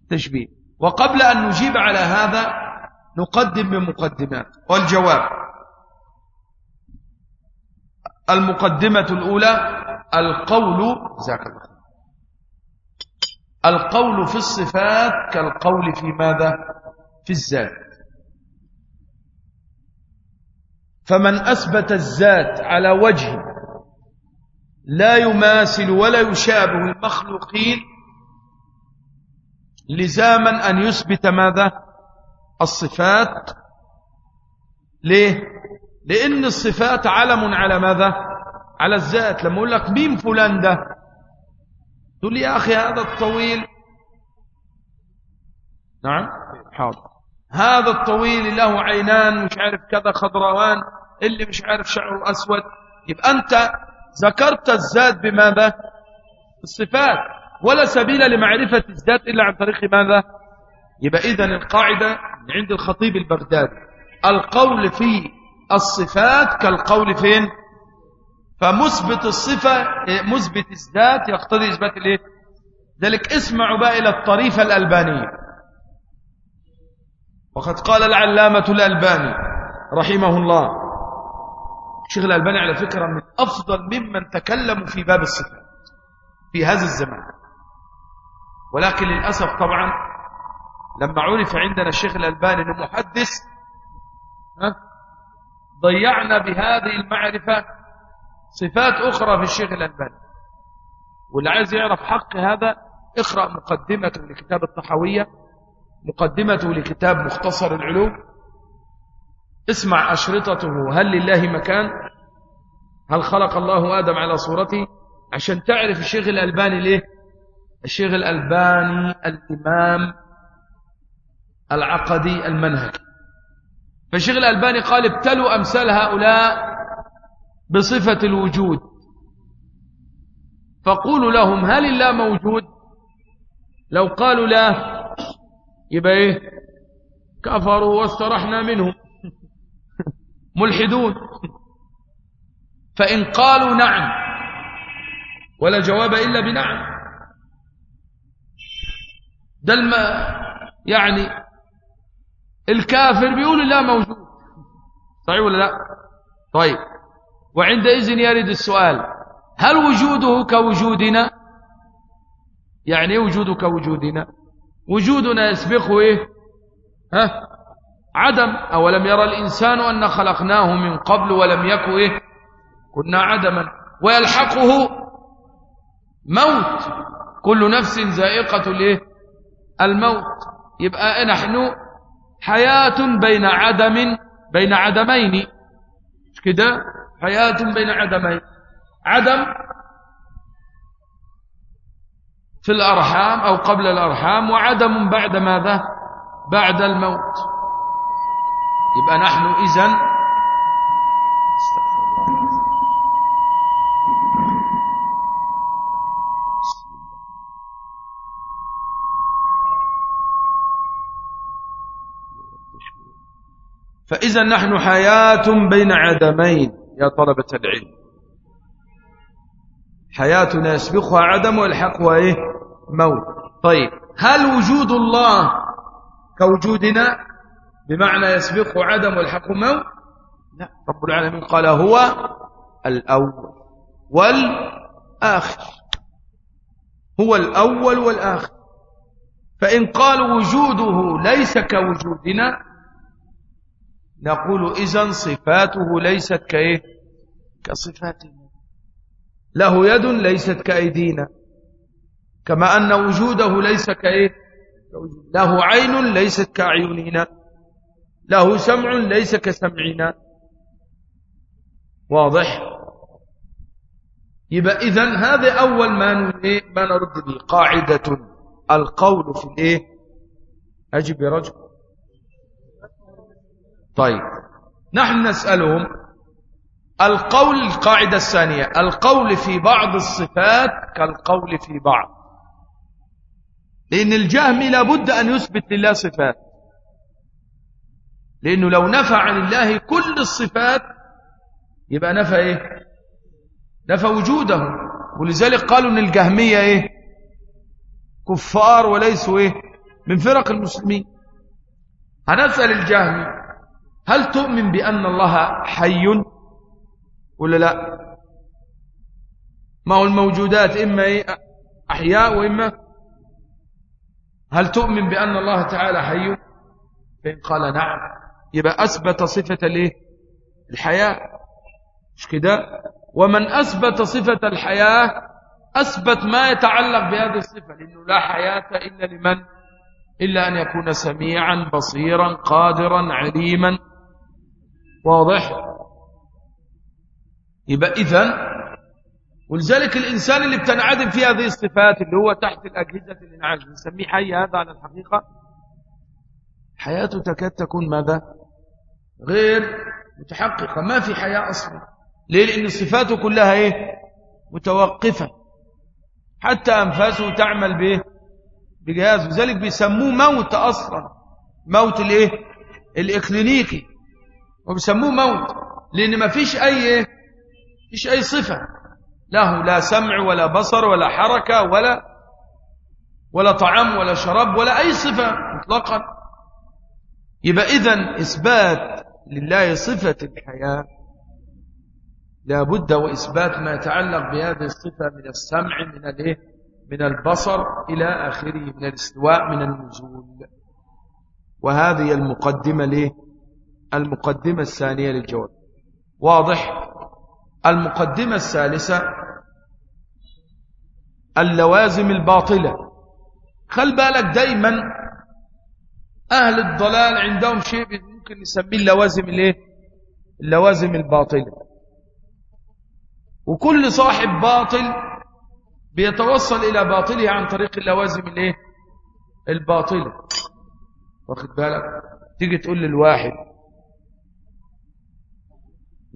Speaker 1: تشبيه. وقبل أن نجيب على هذا نقدم من مقدمات. والجواب. المقدمة الأولى القول ذاك الله القول في الصفات كالقول في ماذا؟ في الذات فمن أثبت الذات على وجه لا يماثل ولا يشابه المخلوقين لزاما أن يثبت ماذا؟ الصفات. ليه؟ لأن الصفات علم على ماذا؟ على الذات. لما أقول لك مين فلان ده؟ تقول لي يا أخي هذا الطويل. نعم؟ حاضر. هذا الطويل له عينان مش عارف كذا خضروان اللي مش عارف شعره أسود يبقى أنت ذكرت الذات بماذا؟ الصفات ولا سبيل لمعرفة الذات إلا عن طريق ماذا؟ يبقى إذا القاعدة عند الخطيب البغدادي. القول في الصفات كالقول فين؟ فمثبت الصفة مثبت الذات يقتضي إثبات الإيه؟ ذلك اسمعوا بقى إلى الطريفة الألبانية. وقد قال العلامة الألباني رحمه الله. الشيخ الألباني على فكرة من أفضل ممن تكلموا في باب الصفات في هذا الزمان. ولكن للأسف طبعا لما عرف عندنا الشيخ الألباني أنه محدث ضيعنا بهذه المعرفة صفات أخرى في الشيخ الألباني. واللي عايز يعرف حق هذا اقرأ مقدمة لكتاب الطحوية مقدمته لكتاب مختصر العلوم. اسمع أشرطته. هل لله مكان؟ هل خلق الله آدم على صورته؟ عشان تعرف الشيخ الألباني ليه؟ الشيخ الألباني الإمام العقدي المنهجي فالشيخ الألباني قال ابتلوا أمثال هؤلاء بصفة الوجود. فقولوا لهم هل الله موجود؟ لو قالوا لا يبقى إيه؟ كفروا واسترحنا منهم. ملحدون. فإن قالوا نعم ولا جواب إلا بنعم. ده الم... يعني الكافر بيقول الله موجود. صحيح ولا لا؟ طيب. وعندئذ يرد السؤال هل وجوده كوجودنا؟ يعني إيه وجوده كوجودنا؟ وجودنا يسبقه إيه؟ ها؟ عدم. أولم يرى الإنسان أن خلقناه من قبل ولم يكن إيه؟ كنا عدما. ويلحقه موت. كل نفس زائقة الإيه؟ الموت. يبقى نحن حياة بين عدم بين عدمين. مش كده؟ حياة بين عدمين. عدم في الأرحام أو قبل الأرحام وعدم بعد ماذا؟ بعد الموت. يبقى نحن إذن فإذا نحن حياة بين عدمين يا طلبة العلم. حياتنا يسبقها عدم ويلحقها إيه؟ موت. طيب هل وجود الله كوجودنا بمعنى يسبقه عدم ويلحقه موت؟ لا. رب العالمين قال هو الأول والآخر. هو الأول والآخر. فإن قالوا وجوده ليس كوجودنا نقول إذن صفاته ليست كإيه؟ كصفاتنا له يد ليست كأيدينا. كما أن وجوده ليس كإيه؟ له عين ليست كأعيننا. له سمع ليس كسمعنا. واضح؟ يبقى إذن هذا أول ما ما نرد به. قاعدة. القول في الإيه أجب يا رجل. طيب. نحن نسألهم القول القاعدة الثانية. القول في بعض الصفات كالقول في بعض. لأن الجهم لابد أن يثبت لله صفات. لأنه لو نفى عن الله كل الصفات يبقى نفى إيه؟ نفى وجوده. ولذلك قالوا أن الجهمية إيه؟ كفار وليسوا إيه؟ من فرق المسلمين. هنسأل الجهمي هل تؤمن بأن الله حي ولا لا؟ ما هو الموجودات إما إيه؟ أحياء وإما هل تؤمن بأن الله تعالى حي؟ فإن قال نعم. يبقى أثبت صفة الايه الحياة. مش كده؟ ومن أثبت صفة الحياة أثبت ما يتعلق بهذه الصفة لأنه لا حياة إلا لمن؟ إلا أن يكون سميعا بصيرا قادرا عليما. واضح؟ يبقى إذن ولذلك الإنسان اللي بتنعدم فيه هذه الصفات اللي هو تحت الأجهزة الإنعاش بنسميه حي هذا على الحقيقة. حياته تكاد تكون ماذا؟ غير متحققة. ما في حياة أصلا. ليه؟ لأن صفاته كلها إيه؟ متوقفة. حتى أنفاسه تعمل به بجهاز. لذلك بيسموه موت أصلا. موت الإيه؟ الإكلينيكي. وبيسموه موت. لأن ما فيش أي فيش أي صفة. له لا سمع ولا بصر ولا حركة ولا ولا طعام ولا شراب ولا أي صفة مطلقا. يبقى إذن إثبات لله صفة الحياة. لا بد وإثبات ما يتعلق بهذه الصفة من السمع من الإيه؟ من البصر إلى آخره من الاستواء من النزول. وهذه المقدمة ليه؟ المقدمة الثانية للجواب. واضح؟ المقدمة الثالثة اللوازم الباطلة. خل بالك دايما أهل الضلال عندهم شيء ممكن نسميه اللوازم الإيه؟ اللوازم الباطلة. وكل صاحب باطل بيتوصل إلى باطله عن طريق اللوازم الإيه؟ الباطلة. واخد بالك؟ تيجي تقول للواحد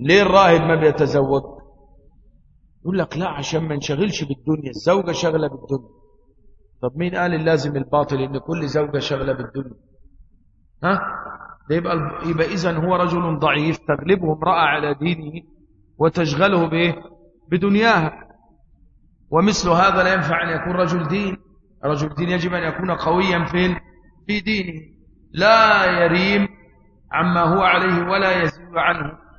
Speaker 1: ليه الراهب ما بيتزوج؟ يقول لك لا عشان ما نشغلش بالدنيا الزوجة شغلة بالدنيا. طب مين قال اللازم الباطل إن كل زوجة شغلة بالدنيا؟ ها؟ ده يبقى يبقى اذا هو رجل ضعيف تغلبه امرأة على دينه وتشغله بإيه؟ بدنياها. ومثل هذا لا ينفع أن يكون رجل دين. رجل دين يجب أن يكون قويا فين؟ في دينه. لا يريم عما هو عليه ولا يزيد عنه.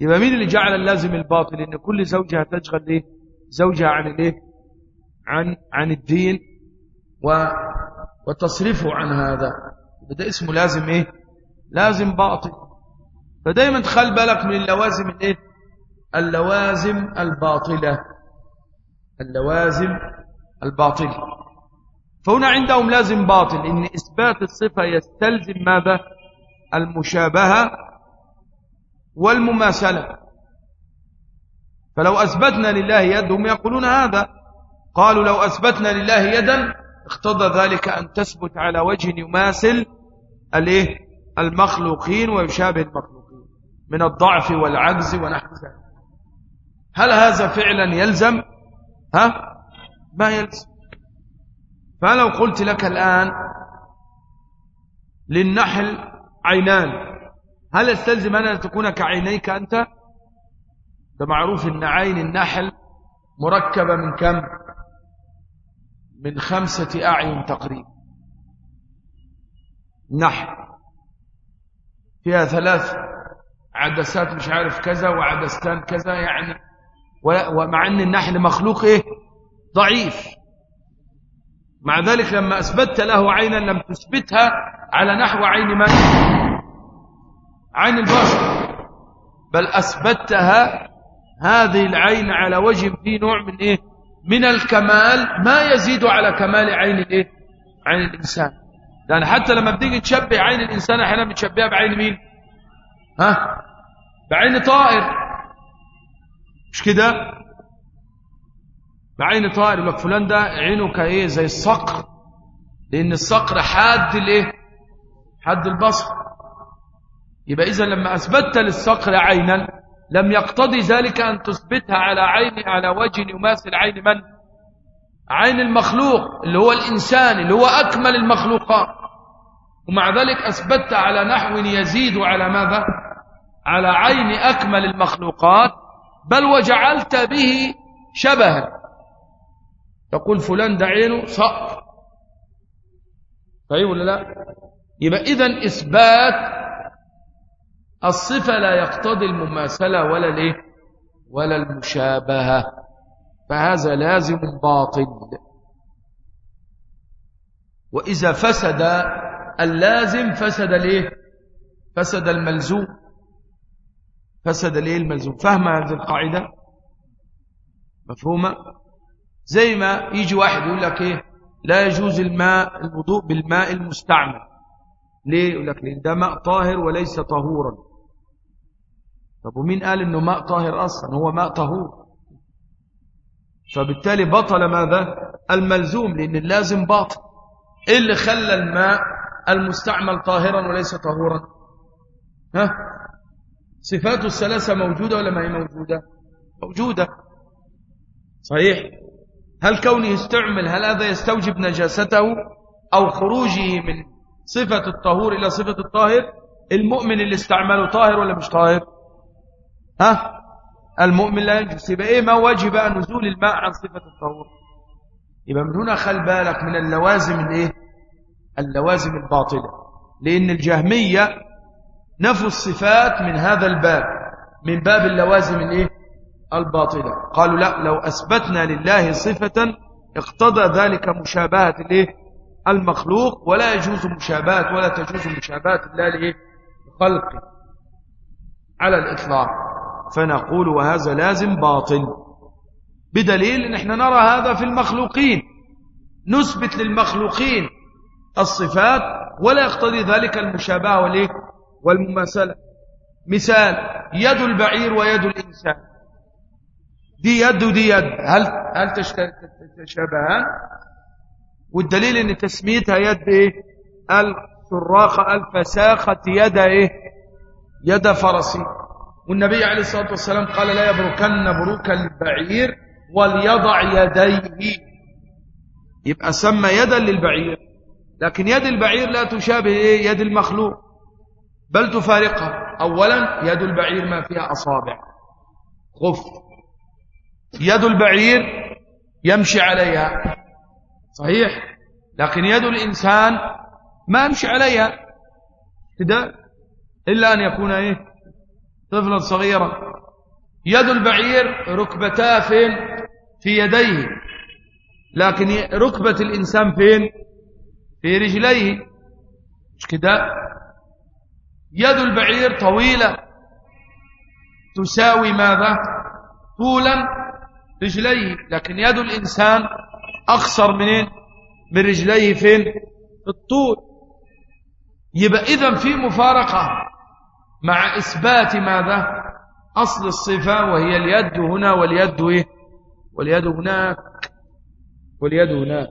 Speaker 1: يبقى مين اللي جعل اللازم الباطل؟ إن كل زوجها تشغل إيه؟ زوجها عن الإيه؟ عن عن الدين و وتصرفه عن هذا. ده اسمه لازم إيه؟ لازم باطل. فدايما تخلي بالك من اللوازم الإيه؟ اللوازم الباطلة. اللوازم الباطلة. فهنا عندهم لازم باطل. إن إثبات الصفة يستلزم ماذا؟ المشابهة والمماثلة. فلو أثبتنا لله يد هم يقولون هذا. قالوا لو أثبتنا لله يدا اقتضى ذلك أن تثبت على وجه يماثل الإيه؟ المخلوقين ويشابه المخلوقين من الضعف والعجز ونحو ذلك. هل هذا فعلا يلزم؟ ها؟ ما يلزم. فلو قلت لك الآن للنحل عينان هل يستلزم أن تكون كعينيك أنت؟ ده معروف أن عين النحل مركبة من كم؟ من خمسة أعين تقريبا نحل. فيها ثلاث عدسات مش عارف كذا وعدستان كذا يعني. ومع أن النحل مخلوق إيه؟ ضعيف. مع ذلك لما أثبتت له عينا لم تثبتها على نحو عين من؟ عين البشر. بل أثبتها هذه العين على وجه فيه نوع من إيه؟ من الكمال ما يزيد على كمال عين الإيه عين الإنسان. لأن حتى لما بتيجي تشبه عين الإنسان إحنا بنشبهها بعين مين؟ ها؟ بعين طائر. مش كده؟ بعين طائر. يقول لك فلان ده عينه كإيه؟ زي الصقر. لأن الصقر حاد الإيه؟ حد البصر. يبقى إذا لما أثبتت للصقر عينا لم يقتضي ذلك أن تثبتها على عين على وجه يماثل عين من؟ عين المخلوق اللي هو الإنسان اللي هو أكمل المخلوقات. ومع ذلك أثبتت على نحو يزيد على ماذا؟ على عين أكمل المخلوقات بل وجعلت به شبها. تقول فلان ده عينه صقر. طيب ولا لا؟ يبقى إذن إثبات الصفة لا يقتضي المماثلة ولا الايه؟ ولا المشابهة. فهذا لازم باطل. وإذا فسد اللازم فسد الايه؟ فسد الملزوم. فسد ليه الملزوم؟ فهم هذه القاعدة؟ مفهومة؟ زي ما يجي واحد يقول لك إيه؟ لا يجوز الماء الوضوء بالماء المستعمل. ليه؟ يقول لك لأن ده ماء طاهر وليس طهورا. طب ومين قال إنه ماء طاهر أصلا؟ هو ماء طهور. فبالتالي بطل ماذا؟ الملزوم لأن اللازم باطل. إيه اللي خلى الماء المستعمل طاهرا وليس طهورا؟ ها؟ صفاته الثلاثة موجودة ولا ما هي موجودة؟ موجودة. صحيح. هل كونه يستعمل هل هذا يستوجب نجاسته أو خروجه من صفة الطهور إلى صفة الطاهر؟ المؤمن اللي استعمله طاهر ولا مش طاهر؟ ها؟ المؤمن لا ينجس يبقى إيه؟ ما وجب نزول الماء عن صفة الطهور يبقى من هنا خل بالك من اللوازم الإيه؟ اللوازم الباطلة. لأن الجهمية نفوا الصفات من هذا الباب من باب اللوازم الإيه؟ الباطلة. قالوا لا لو أثبتنا لله صفة اقتضى ذلك مشابهة الايه المخلوق. ولا يجوز مشابهة ولا تجوز مشابهة الله لإيه؟ خلقه على الإطلاق. فنقول وهذا لازم باطل. بدليل إن إحنا نرى هذا في المخلوقين. نثبت للمخلوقين الصفات ولا يقتضي ذلك المشابهة والايه والمماثلة. مثال يد البعير ويد الإنسان. دي يد ودي يد. هل هل تشابهان والدليل إن تسميتها يد إيه؟ الصراخة الفساخة يد إيه؟ يد فرسي. والنبي عليه الصلاة والسلام قال لا يبركن بروك البعير وليضع يديه. يبقى سمى يدا للبعير لكن يد البعير لا تشابه إيه؟ يد المخلوق. بل تفارقها. أولا يد البعير ما فيها أصابع. خف. يد البعير يمشي عليها. صحيح؟ لكن يد الإنسان ما يمشي عليها. كده إلا أن يكون إيه؟ طفلا صغيرا. يد البعير ركبتاه فين؟ في يديه. لكن ركبة الإنسان فين؟ في رجليه. مش كده؟ يد البعير طويلة. تساوي ماذا؟ طولا رجليه. لكن يد الإنسان أقصر منين من رجليه. فين؟ في الطول. يبقى إذا في مفارقة. مع إثبات ماذا؟ أصل الصفة وهي اليد هنا واليد إيه؟ واليد هناك واليد هناك.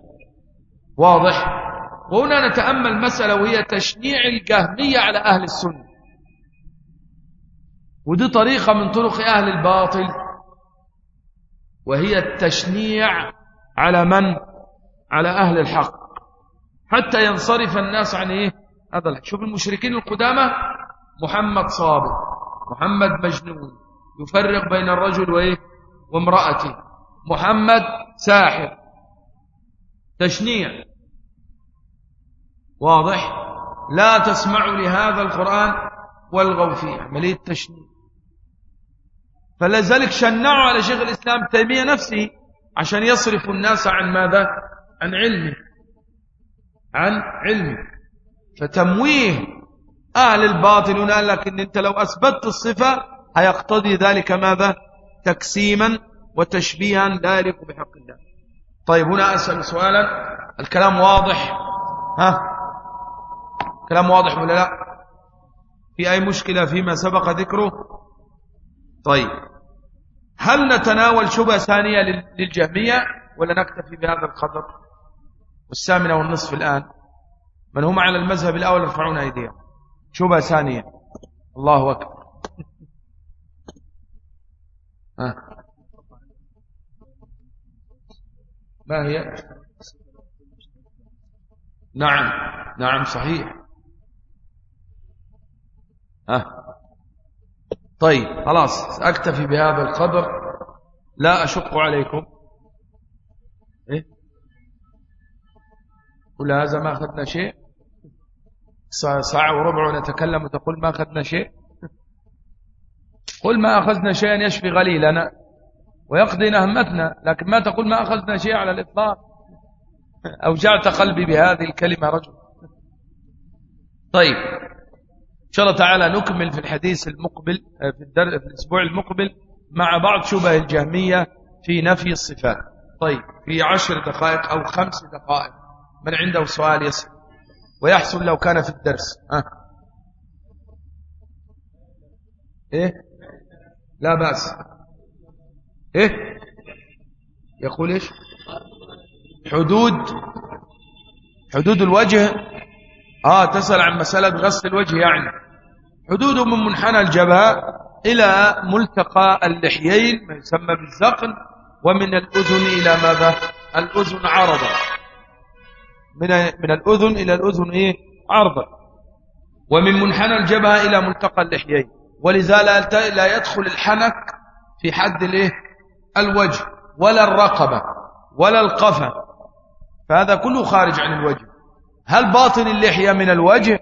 Speaker 1: واضح؟ وهنا نتأمل مسألة وهي تشنيع الجهمية على أهل السنة. ودي طريقة من طرق أهل الباطل. وهي التشنيع على من؟ على أهل الحق. حتى ينصرف الناس عن إيه؟ هذا شوف المشركين القدامى محمد صابر محمد مجنون يفرق بين الرجل وإيه؟ وامرأته. محمد ساحر. تشنيع. واضح؟ لا تسمعوا لهذا القرآن والغوا فيه. عملية تشنيع. فلذلك شنعوا على شيخ الإسلام تيمية نفسه عشان يصرف الناس عن ماذا؟ عن علمه. عن علمه. فتمويه أهل الباطل قال لك إن أنت لو أثبتت الصفة هيقتضي ذلك ماذا؟ تكسيما وتشبيها لا يليق بحق الله. طيب هنا أسأل سؤالا. الكلام واضح؟ ها؟ كلام واضح ولا لا؟ في أي مشكلة فيما سبق ذكره؟ طيب هل نتناول شبهة ثانية للجهمية ولا نكتفي بهذا القدر والثامنة والنصف الآن. من هم على المذهب الأول يرفعون أيديهم. شبهة ثانية؟ الله أكبر. ها. ما هي؟ نعم نعم صحيح. ها. طيب خلاص أكتفي بهذا القدر لا أشق عليكم. إيه؟ ولا هذا ما أخذنا شيء؟ ساعة وربع ونتكلم وتقول ما أخذنا شيء. قل ما أخذنا شيئا يشفي غليلنا ويقضي نهمتنا لكن ما تقول ما أخذنا شيء على الإطلاق. أوجعت قلبي بهذه الكلمة رجل. طيب. إن شاء الله تعالى نكمل في الحديث المقبل في, الدر... في الأسبوع المقبل مع بعض شبه الجهمية في نفي الصفات. طيب. في عشر دقائق أو خمس دقائق. من عنده سؤال يسأل. ويحصل لو كان في الدرس. أه. إيه؟ لا بأس. إيه؟ يقول إيش؟ حدود. حدود الوجه. آه تسأل عن مسألة غسل الوجه يعني. حدوده من منحنى الجبهة إلى ملتقى اللحيين ما يسمى بالزقن ومن الأذن إلى ماذا؟ الأذن عرضا من من الأذن إلى الأذن إيه؟ عرضا ومن منحنى الجبهة إلى ملتقى اللحيين. ولذا لا يدخل الحنك في حد الإيه؟ الوجه ولا الرقبة ولا القفا. فهذا كله خارج عن الوجه. هل باطن اللحية من الوجه؟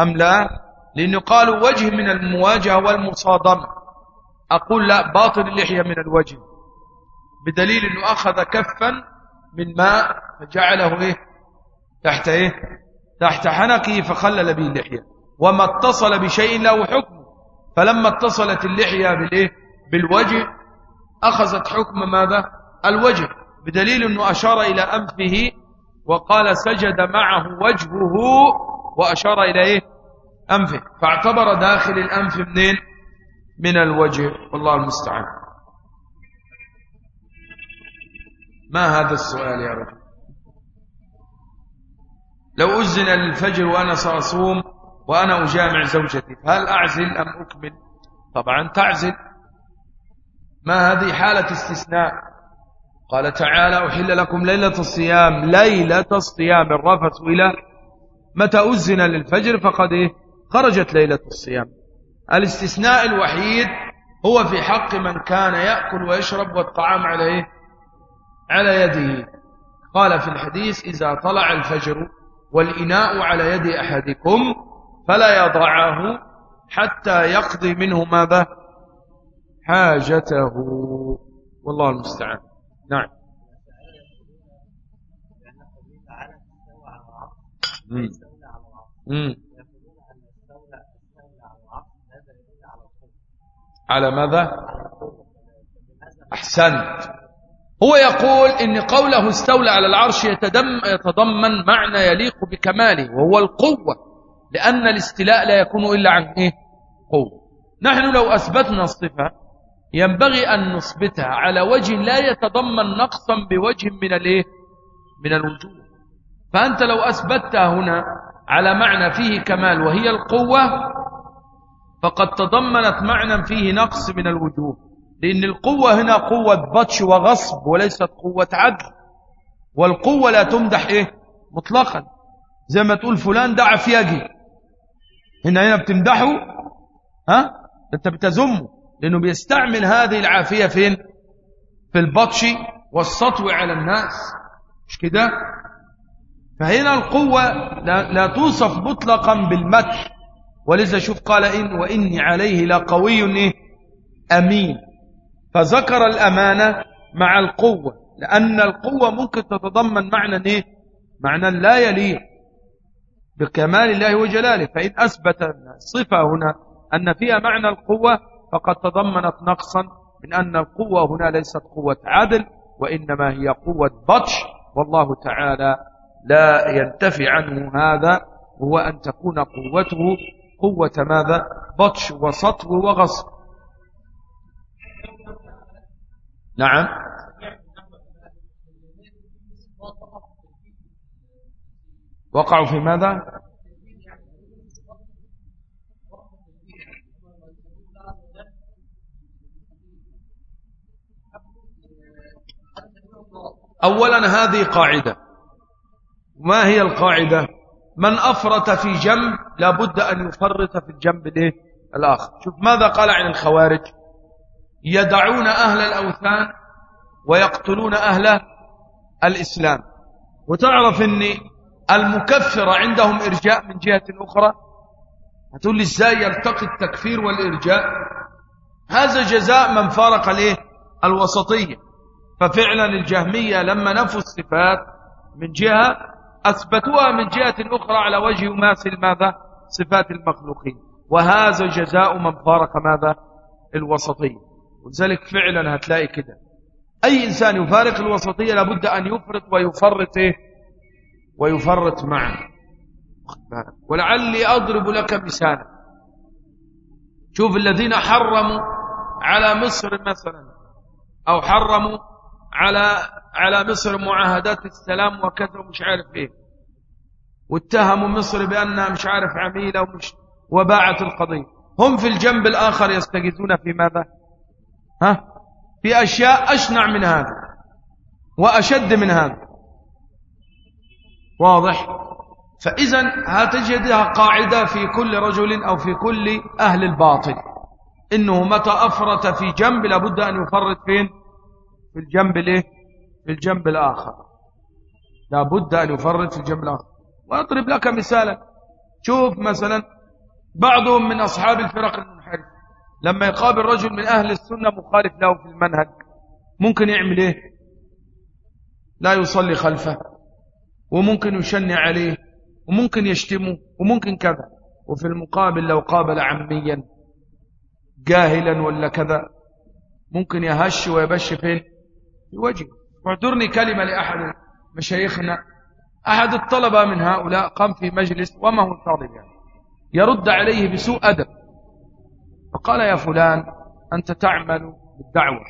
Speaker 1: أم لا؟ لأنه قالوا وجه من المواجهة والمصادمة. أقول لا باطن اللحية من الوجه. بدليل أنه أخذ كفا من ماء فجعله إيه؟ تحت إيه؟ تحت حنكه فخلل به اللحية. وما اتصل بشيء له حكم. فلما اتصلت اللحية بالإيه؟ بالوجه أخذت حكم ماذا؟ الوجه. بدليل أنه أشار إلى أنفه وقال سجد معه وجهه وأشار إلى إيه؟ أنفه. فاعتبر داخل الأنف منين؟ من الوجه. والله المستعان. ما هذا السؤال يا رجل؟ لو أذن للفجر وأنا سأصوم وأنا أجامع زوجتي هل أعزل أم أكمل؟ طبعا تعزل. ما هذه حالة استثناء؟ قال تعالى أحل لكم ليلة الصيام. ليلة الصيام الرفث إلى متى أذن للفجر؟ فقد إيه؟ خرجت ليلة الصيام. الاستثناء الوحيد هو في حق من كان يأكل ويشرب والطعام على إيه على يده. قال في الحديث إذا طلع الفجر والإناء على يد أحدكم فلا يضعه حتى يقضي منه ماذا حاجته. والله المستعان. نعم. على ماذا؟ أحسنت. هو يقول إن قوله استولى على العرش يتضمن معنى يليق بكماله وهو القوة لأن الاستلاء لا يكون إلا عن إيه؟ قوة نحن لو أثبتنا الصفة ينبغي أن نثبتها على وجه لا يتضمن نقصا بوجه من الإيه؟ من الوجوه فأنت لو أثبتها هنا على معنى فيه كمال وهي القوة فقد تضمنت معنى فيه نقص من الوجوه لأن القوة هنا قوة بطش وغصب وليست قوة عدل. والقوة لا تمدح إيه؟ مطلقا. زي ما تقول فلان ده عفياجي هنا هنا بتمدحه ها؟ أنت بتزمه. لأنه بيستعمل هذه العافية فين؟ في البطش والسطو على الناس. مش كده؟ فهنا القوة لا, لا توصف مطلقا بالمدح. ولذا شوف قال إن وإني عليه لقوي إيه؟ أمين. فذكر الأمانة مع القوة لأن القوة ممكن تتضمن معنى إيه؟ معنى لا يليق بكمال الله وجلاله. فإن أثبت الصفة هنا أن فيها معنى القوة فقد تضمنت نقصا من أن القوة هنا ليست قوة عدل وإنما هي قوة بطش. والله تعالى لا ينتفي عنه هذا هو أن تكون قوته قوة ماذا؟ بطش وسطو وغصب. نعم. وقعوا في ماذا؟ أولا هذه قاعدة. ما هي القاعدة؟ من أفرط في جنب لابد أن يفرط في الجنب الآخر. شوف ماذا قال عن الخوارج؟ يدعون أهل الأوثان ويقتلون أهل الإسلام. وتعرف أن المكفر عندهم إرجاء من جهة أخرى؟ هتقول لي إزاي يلتقي التكفير والإرجاء؟ هذا جزاء من فارق الإيه؟ الوسطية. ففعلا الجهمية لما نفوا الصفات من جهة أثبتوها من جهة أخرى على وجه يماثل ماذا؟ صفات المخلوقين. وهذا جزاء من فارق ماذا؟ الوسطية. ولذلك فعلا هتلاقي كده. أي إنسان يفارق الوسطية لابد أن يفرط ويفرط إيه؟ ويفرط معه. ولعلي أضرب لك مثالا. شوف الذين حرموا على مصر مثلا أو حرموا على على مصر معاهدات السلام وكذا ومش عارف إيه. واتهموا مصر بأنها مش عارف عميلة ومش وباعت القضية. هم في الجنب الآخر يستجدون في ماذا؟ ها؟ في أشياء أشنع من هذا وأشد من هذا. واضح؟ فإذا هتجدها قاعدة في كل رجل أو في كل أهل الباطل؟ إنه متى أفرط في جنب لابد أن يفرط فين؟ في الجنب الايه في الجنب الآخر. لابد أن يفرط في الجنب الآخر. وأضرب لك مثالا. شوف مثلا بعضهم من أصحاب الفرق لما يقابل رجل من أهل السنة مخالف له في المنهج ممكن يعمل إيه؟ لا يصلي خلفه وممكن يشنع عليه وممكن يشتمه وممكن كذا. وفي المقابل لو قابل عميا جاهلا ولا كذا ممكن يهش ويبش فين في وجهه واعذرني كلمة لأحد مشايخنا. أحد الطلبة من هؤلاء قام في مجلس وما هو طالب يعني. يرد عليه بسوء أدب. فقال يا فلان أنت تعمل بالدعوة.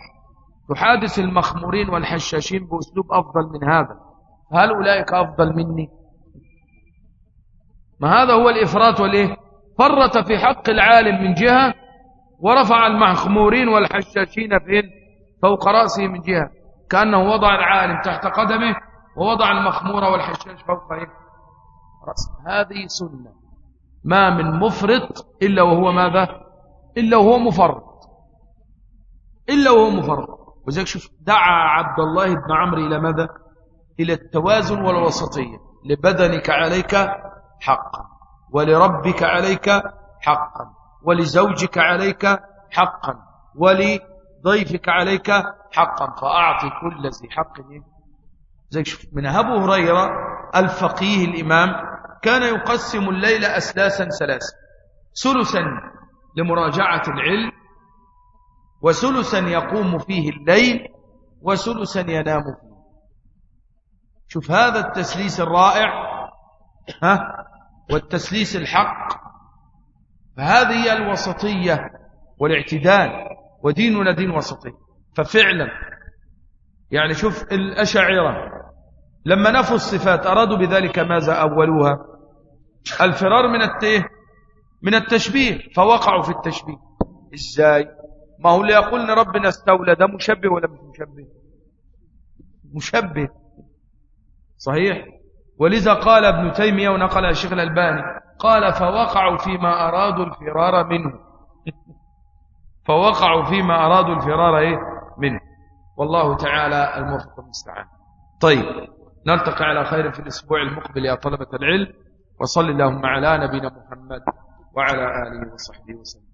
Speaker 1: تحادث المخمورين والحشاشين بأسلوب أفضل من هذا. هل أولئك أفضل مني؟ ما هذا هو الإفراط والإيه؟ فرط في حق العالم من جهة ورفع المخمورين والحشاشين فين؟ فوق رأسه من جهة. كأنه وضع العالم تحت قدمه ووضع المخمور والحشاش فوق إيه؟ رأسه. هذه سنة. ما من مفرط إلا وهو ماذا؟ إلا وهو مفرط. إلا وهو مفرط. وزيك شوف دعا عبد الله بن عمرو إلى ماذا؟ إلى التوازن والوسطية. لبدنك عليك حقا ولربك عليك حقا ولزوجك عليك حقا ولضيفك عليك حقا. فأعطي كل ذي حق. زي شوف من أبو هريرة الفقيه الإمام كان يقسم الليل أسلاسا ثلاثا ثلثا لمراجعة العلم وثلثا يقوم فيه الليل وثلثا ينام فيه. شوف هذا التسليس الرائع ها والتسليس الحق. فهذه هي الوسطية والاعتدال وديننا دين وسطي. ففعلا يعني شوف الأشاعرة لما نفوا الصفات أرادوا بذلك ماذا أولوها؟ الفرار من التيه من التشبيه فوقعوا في التشبيه. إزاي؟ ما هو اللي يقول ربنا استولى ده مشبه ولا مش مشبه؟ مشبه. صحيح. ولذا قال ابن تيمية ونقل الشيخ الألباني قال فوقعوا فيما أرادوا الفرار منه. فوقعوا فيما أرادوا الفرار إيه؟ منه. والله تعالى الموفق المستعان طيب نلتقي على خير في الأسبوع المقبل يا طلبة العلم وصل اللهم على نبينا محمد. وعلى آله وصحبه وسلم.